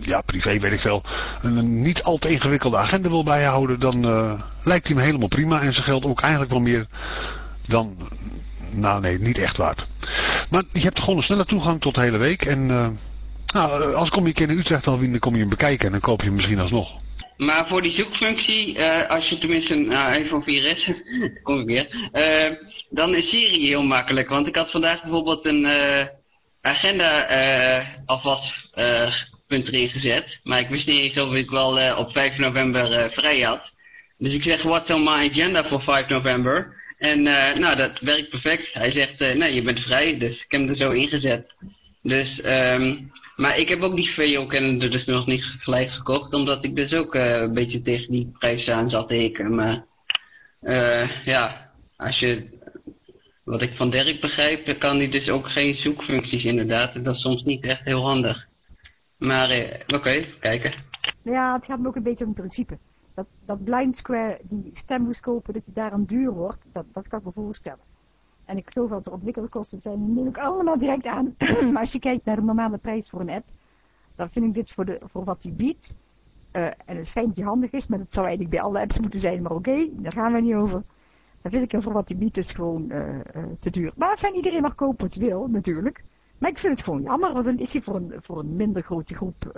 ja privé weet ik wel, een niet al te ingewikkelde agenda wil bijhouden, dan uh, lijkt hij me helemaal prima. En ze geldt ook eigenlijk wel meer dan, nou nee, niet echt waard. Maar je hebt gewoon een snelle toegang tot de hele week. En uh, nou, als kom je een keer in Utrecht dan kom je hem bekijken en dan koop je hem misschien alsnog. Maar voor die zoekfunctie, als je tenminste een uh, iPhone 4S, kom ik weer, dan is Siri heel makkelijk. Want ik had vandaag bijvoorbeeld een agenda alvast punt erin gezet. Maar ik wist niet eens of ik wel op 5 november vrij had. Dus ik zeg, what's on my agenda voor 5 november? En nou, dat werkt perfect. Hij zegt, nee, je bent vrij. Dus ik heb hem er zo ingezet. Dus, um, maar ik heb ook die VO-kennende dus nog niet gelijk gekocht, omdat ik dus ook een beetje tegen die prijs aan zat te hikken. Maar ja, als je, wat ik van Dirk begrijp, dan kan hij dus ook geen zoekfuncties inderdaad. En dat is soms niet echt heel handig. Maar uh, oké, kijken. Ja, het gaat me ook een beetje om het principe. Dat, dat Blind Square die stem moest kopen, dat je daaraan duur wordt, dat, dat kan ik me voorstellen. En ik geloof dat de ontwikkelkosten zijn, neem ik allemaal direct aan. <clears throat> maar als je kijkt naar de normale prijs voor een app, dan vind ik dit voor, de, voor wat die biedt. Uh, en het fijn dat die handig is, maar dat zou eigenlijk bij alle apps moeten zijn. Maar oké, daar gaan we niet over. Dan vind ik hem voor wat die biedt is gewoon uh, te duur. Maar fijn, iedereen mag kopen wat wil, natuurlijk. Maar ik vind het gewoon jammer, want dan is hij voor een, voor een minder grote groep...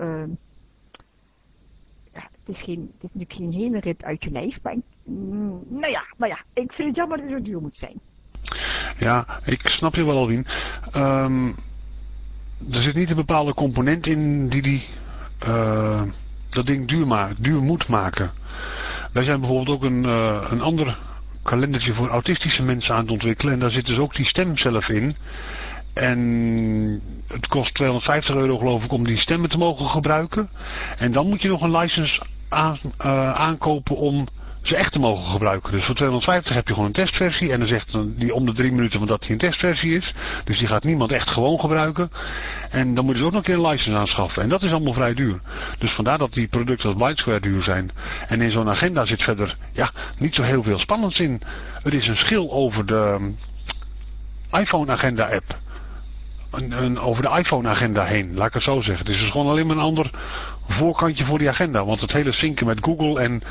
ja, het is, geen, het is natuurlijk geen hele rit uit je lijf, maar ik, mm, nou ja, nou ja, ik vind het jammer dat het zo duur moet zijn. Ja, ik snap je wel Alwin. Um, er zit niet een bepaalde component in die die uh, dat ding duur, maakt, duur moet maken. Wij zijn bijvoorbeeld ook een, uh, een ander kalendertje voor autistische mensen aan het ontwikkelen. En daar zit dus ook die stem zelf in. En het kost 250 euro geloof ik om die stemmen te mogen gebruiken. En dan moet je nog een license uh, aankopen om ze echt te mogen gebruiken. Dus voor 250 heb je gewoon een testversie en dan zegt die om de drie minuten van dat die een testversie is. Dus die gaat niemand echt gewoon gebruiken. En dan moet je dus ook nog een keer een license aanschaffen. En dat is allemaal vrij duur. Dus vandaar dat die producten als Blindesquare duur zijn. En in zo'n agenda zit verder ja, niet zo heel veel spannends in. Er is een schil over de iPhone agenda app. Over de iPhone agenda heen, laat ik het zo zeggen. Het is dus gewoon alleen maar een ander voorkantje voor die agenda. Want het hele synken met Google en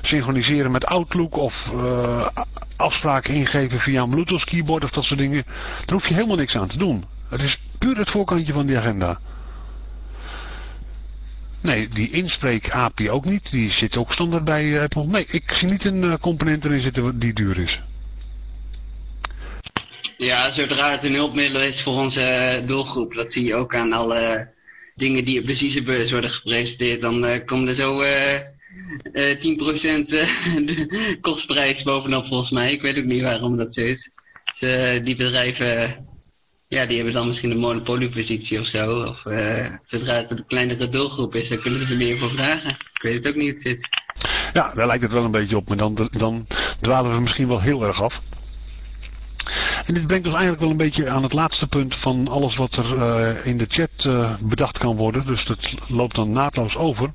synchroniseren met Outlook of uh, afspraken ingeven via een Bluetooth keyboard of dat soort dingen. Daar hoef je helemaal niks aan te doen. Het is puur het voorkantje van die agenda. Nee, die inspreek API ook niet. Die zit ook standaard bij Apple. Nee, ik zie niet een uh, component erin zitten die duur is. Ja, zodra het een hulpmiddel is voor onze doelgroep, dat zie je ook aan alle dingen die op de CISA-beurs worden gepresenteerd, dan uh, komt er zo uh, uh, 10% de kostprijs bovenop volgens mij. Ik weet ook niet waarom dat zo is. Dus, die bedrijven, ja, die hebben dan misschien een monopoliepositie of zo. Of zodra het een kleinere doelgroep is, dan kunnen ze er meer voor vragen. Ik weet het ook niet hoe het zit. Ja, daar lijkt het wel een beetje op, maar dan, dan dwalen we misschien wel heel erg af. En dit brengt ons eigenlijk wel een beetje aan het laatste punt van alles wat er uh, in de chat uh, bedacht kan worden. Dus dat loopt dan naadloos over.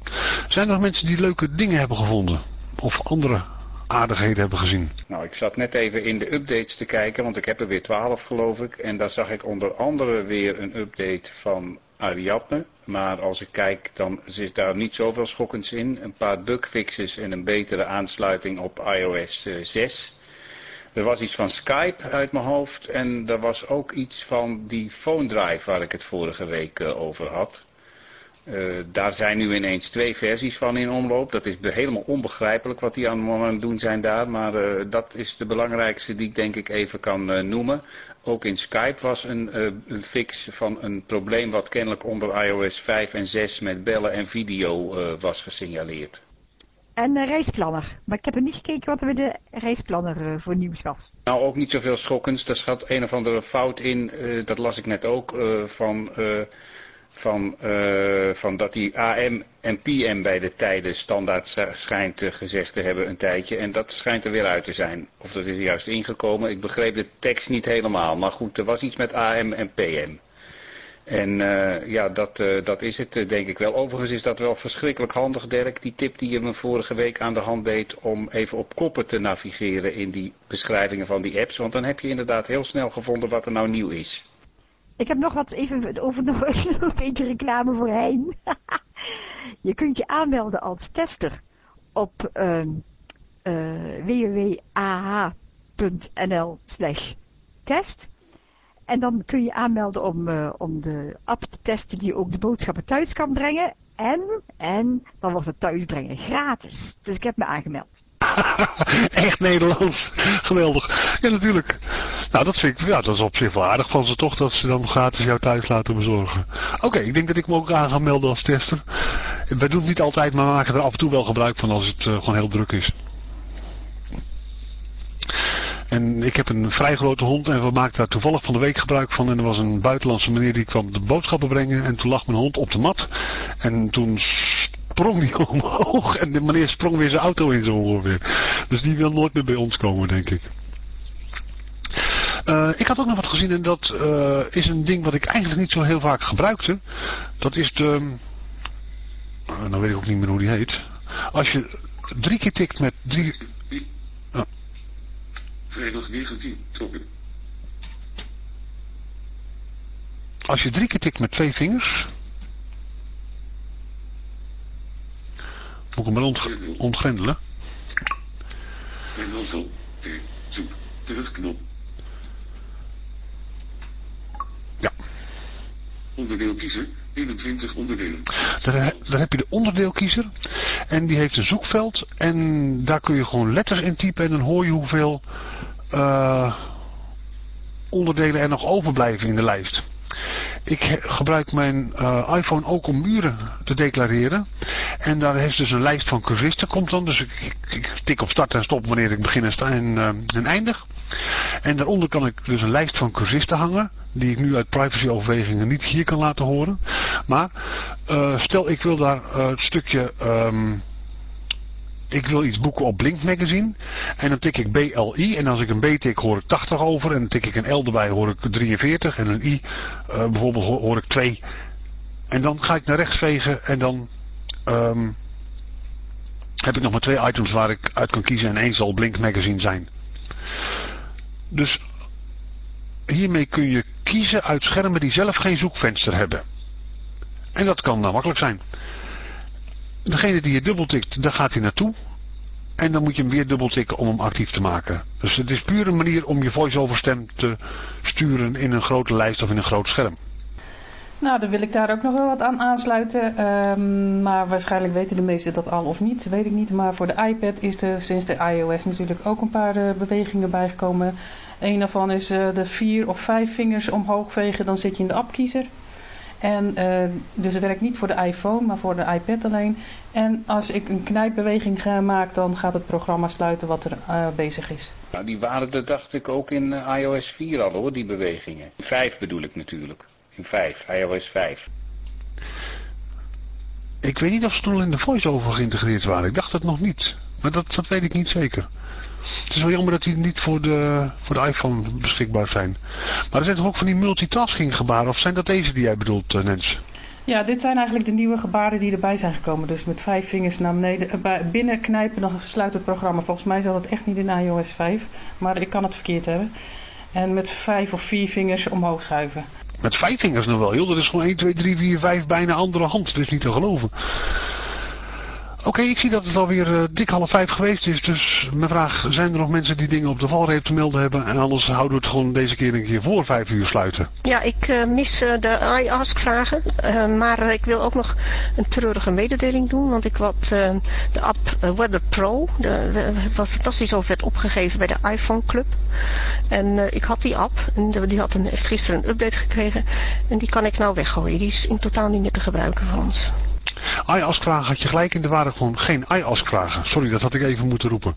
Zijn er nog mensen die leuke dingen hebben gevonden? Of andere aardigheden hebben gezien? Nou, ik zat net even in de updates te kijken, want ik heb er weer 12 geloof ik. En daar zag ik onder andere weer een update van Ariadne. Maar als ik kijk, dan zit daar niet zoveel schokkends in. Een paar bugfixes en een betere aansluiting op iOS 6. Er was iets van Skype uit mijn hoofd en er was ook iets van die phone drive waar ik het vorige week uh, over had. Uh, daar zijn nu ineens twee versies van in omloop. Dat is helemaal onbegrijpelijk wat die aan het doen zijn daar. Maar uh, dat is de belangrijkste die ik denk ik even kan noemen. Ook in Skype was een, een, fix van een probleem wat kennelijk onder iOS 5 en 6 met bellen en video was gesignaleerd. En uh, reisplanner. Maar ik heb er niet gekeken wat er bij de reisplanner uh, voor nieuws was. Nou, ook niet zoveel schokkends. Er zat een of andere fout in. Uh, dat las ik net ook. van, van, van dat die AM en PM bij de tijden standaard schijnt gezegd te hebben een tijdje. En dat schijnt er weer uit te zijn. Of dat is juist ingekomen. Ik begreep de tekst niet helemaal. Maar goed, er was iets met AM en PM. En uh, ja, dat, uh, dat is het uh, denk ik wel. Overigens is dat wel verschrikkelijk handig, Dirk. Die tip die je me vorige week aan de hand deed om even op koppen te navigeren in die beschrijvingen van die apps. Want dan heb je inderdaad heel snel gevonden wat er nou nieuw is. Ik heb nog wat even over nog <laughs> een beetje reclame voor Hein. <laughs> je kunt je aanmelden als tester op ehm, www.ah.nl slash test. En dan kun je aanmelden om, uh, om de app te testen die ook de boodschappen thuis kan brengen. En, en dan wordt het thuisbrengen gratis. Dus ik heb me aangemeld. <laughs> Echt Nederlands. Geweldig. Ja, natuurlijk. Nou, dat vind ik, ja, dat is op zich wel aardig van ze toch, dat ze dan gratis jou thuis laten bezorgen. Oké, ik denk dat ik me ook aan ga melden als tester. Wij doen het niet altijd, maar we maken er af en toe wel gebruik van als het uh, gewoon heel druk is. En ik heb een vrij grote hond en we maakten daar toevallig van de week gebruik van. En er was een buitenlandse meneer die kwam de boodschappen brengen. En toen lag mijn hond op de mat. En toen sprong die <laughs> omhoog. En de meneer sprong weer zijn auto in zo ongeveer. Dus die wil nooit meer bij ons komen, denk ik. Uh, ik had ook nog wat gezien en dat uh, is een ding wat ik eigenlijk niet zo heel vaak gebruikte. Dat is de... Uh, nou weet ik ook niet meer hoe die heet. Als je drie keer tikt met drie... Vrijdag 19 toppen. Als je drie keer tikt met twee vingers. Moet ik hem ont ontgrendelen. En dan zoek, terugknop. Onderdeel kiezen, 21 onderdelen. Daar, daar, heb je de onderdeelkiezer. En die heeft een zoekveld. En daar kun je gewoon letters in typen. En dan hoor je hoeveel uh, onderdelen er nog overblijven in de lijst. Ik gebruik mijn uh, iPhone ook om muren te declareren. En daar is dus een lijst van cursisten komt dan. Dus ik, ik, ik tik op start en stop wanneer ik begin en, en, uh, en eindig. En daaronder kan ik dus een lijst van cursisten hangen. Die ik nu uit privacyoverwegingen niet hier kan laten horen. Maar uh, stel ik wil daar het stukje... Um, ik wil iets boeken op Blink Magazine. En dan tik ik BLI. En als ik een B tik hoor ik 80 over. En dan tik ik een L erbij hoor ik 43. En een I uh, bijvoorbeeld hoor, ik 2. En dan ga ik naar rechts vegen. En dan um, heb ik nog maar twee items waar ik uit kan kiezen. En één zal Blink Magazine zijn. Dus hiermee kun je kiezen uit schermen die zelf geen zoekvenster hebben. En dat kan nou makkelijk zijn. Degene die je dubbeltikt, daar gaat hij naartoe. En dan moet je hem weer dubbeltikken om hem actief te maken. Dus het is puur een manier om je voice-over stem te sturen in een grote lijst of in een groot scherm. Nou, dan wil ik daar ook nog wel wat aan aansluiten. Um, maar waarschijnlijk weten de meesten dat al of niet, weet ik niet. Maar voor de iPad is er sinds de iOS natuurlijk ook een paar uh, bewegingen bijgekomen. Een daarvan is uh, de vier of vijf vingers omhoog vegen, dan zit je in de appkiezer. En uh, dus het werkt niet voor de iPhone, maar voor de iPad alleen. En als ik een knijpbeweging ga maken, dan gaat het programma sluiten wat er bezig is. Nou, die waren er dacht ik ook in iOS 4 al hoor, die bewegingen. 5 bedoel ik natuurlijk. In 5, iOS 5. Ik weet niet of ze toen in de voice-over geïntegreerd waren. Ik dacht het nog niet. Maar dat, dat weet ik niet zeker. Het is wel jammer dat die niet voor de, voor de iPhone beschikbaar zijn. Maar er zijn toch ook van die multitasking gebaren? Of zijn dat deze die jij bedoelt, uh, Nens? Ja, dit zijn eigenlijk de nieuwe gebaren die erbij zijn gekomen. Dus met vijf vingers naar beneden, uh, binnen knijpen, dan sluit het programma. Volgens mij zat het echt niet in iOS 5. Maar ik kan het verkeerd hebben. En met vijf of vier vingers omhoog schuiven. Met vijf vingers nog wel, joh. Dat is gewoon 1, 2, 3, 4, 5 bijna andere hand. Dat is niet te geloven. Oké, ik zie dat het alweer uh, dik half vijf geweest is. Dus mijn vraag, zijn er nog mensen die dingen op de valreep te melden hebben? En anders houden we het gewoon deze keer een keer voor vijf uur sluiten. Ja, ik uh, mis uh, de iAsk vragen. maar ik wil ook nog een treurige mededeling doen. Want ik wat de app Weather Pro, de, wat fantastisch over werd opgegeven bij de iPhone Club. En ik had die app. En die had een, heeft gisteren een update gekregen. En die kan ik nou weggooien. Die is in totaal niet meer te gebruiken voor ons. iAsk-vragen had je gelijk in, er waren gewoon geen iAsk-vragen. Sorry, dat had ik even moeten roepen.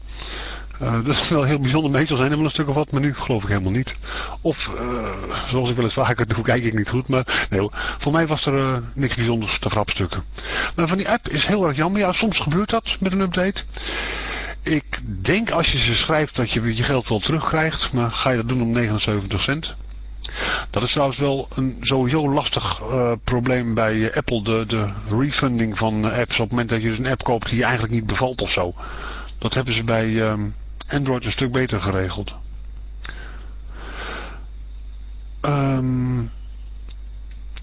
Uh, dat is wel heel bijzonder. Meestal zijn er wel een stuk of wat, maar nu geloof ik helemaal niet. Of, uh, zoals ik wel eens vaker doe, kijk ik niet goed. Maar nee, voor mij was er uh, niks bijzonders te vrapstukken. Maar van die app is heel erg jammer. Ja, soms gebeurt dat met een update. Ik denk als je ze schrijft dat je je geld wel terugkrijgt. Maar ga je dat doen om 79 cent? Dat is trouwens wel een sowieso lastig uh, probleem bij uh, Apple, de, de refunding van uh, apps op het moment dat je dus een app koopt die je eigenlijk niet bevalt of zo. Dat hebben ze bij Android een stuk beter geregeld. Um,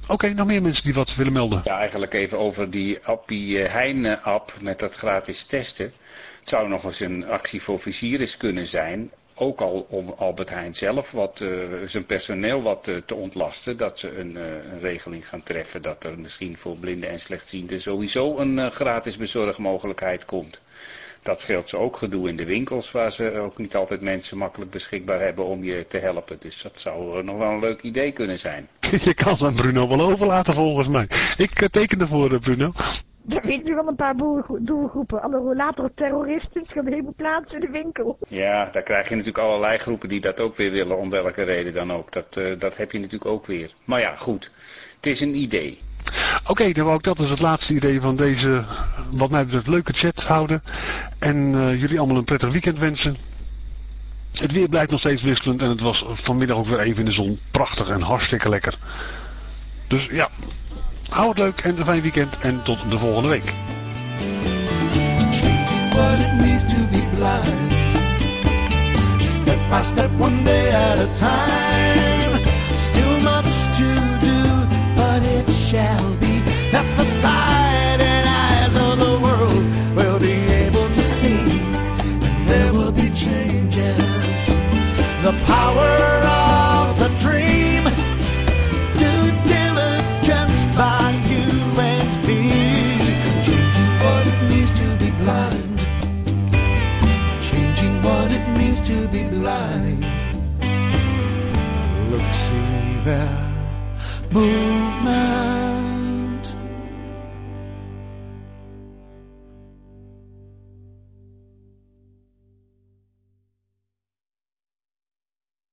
Oké, nog meer mensen die wat willen melden. Ja, eigenlijk even over die Appie Heine-app met dat gratis testen. Het zou nog eens een actie voor viziers kunnen zijn ook al om Albert Heijn zelf, wat, uh, zijn personeel wat uh, te ontlasten. Dat ze een, uh, een, regeling gaan treffen dat er misschien voor blinden en slechtzienden sowieso een gratis bezorgmogelijkheid komt. Dat scheelt ze ook gedoe in de winkels waar ze ook niet altijd mensen makkelijk beschikbaar hebben om je te helpen. Dus dat zou nog wel een leuk idee kunnen zijn. <laughs> Je kan het aan Bruno wel overlaten volgens mij. Ik teken ervoor Bruno. Er weet nu wel een paar doelgroepen. Alle rollator-terroristen gaan helemaal plaatsen in de winkel. Ja, daar krijg je natuurlijk allerlei groepen die dat ook weer willen, om welke reden dan ook. Dat, uh, dat heb je natuurlijk ook weer. Maar ja, goed. Het is een idee. Oké, okay, dan wou ik dat dus het laatste idee van deze, wat mij betreft, leuke chat houden. En uh, jullie allemaal een prettig weekend wensen. Het weer blijft nog steeds wisselend en het was vanmiddag ook weer even in de zon. Prachtig en hartstikke lekker. Dus ja, Hou het leuk en een fijn weekend en tot de volgende week. Step by step, one day at a time. Still much to do, but it shall be that the sight and eyes of the world will be able to see. And there will be changes. The power 不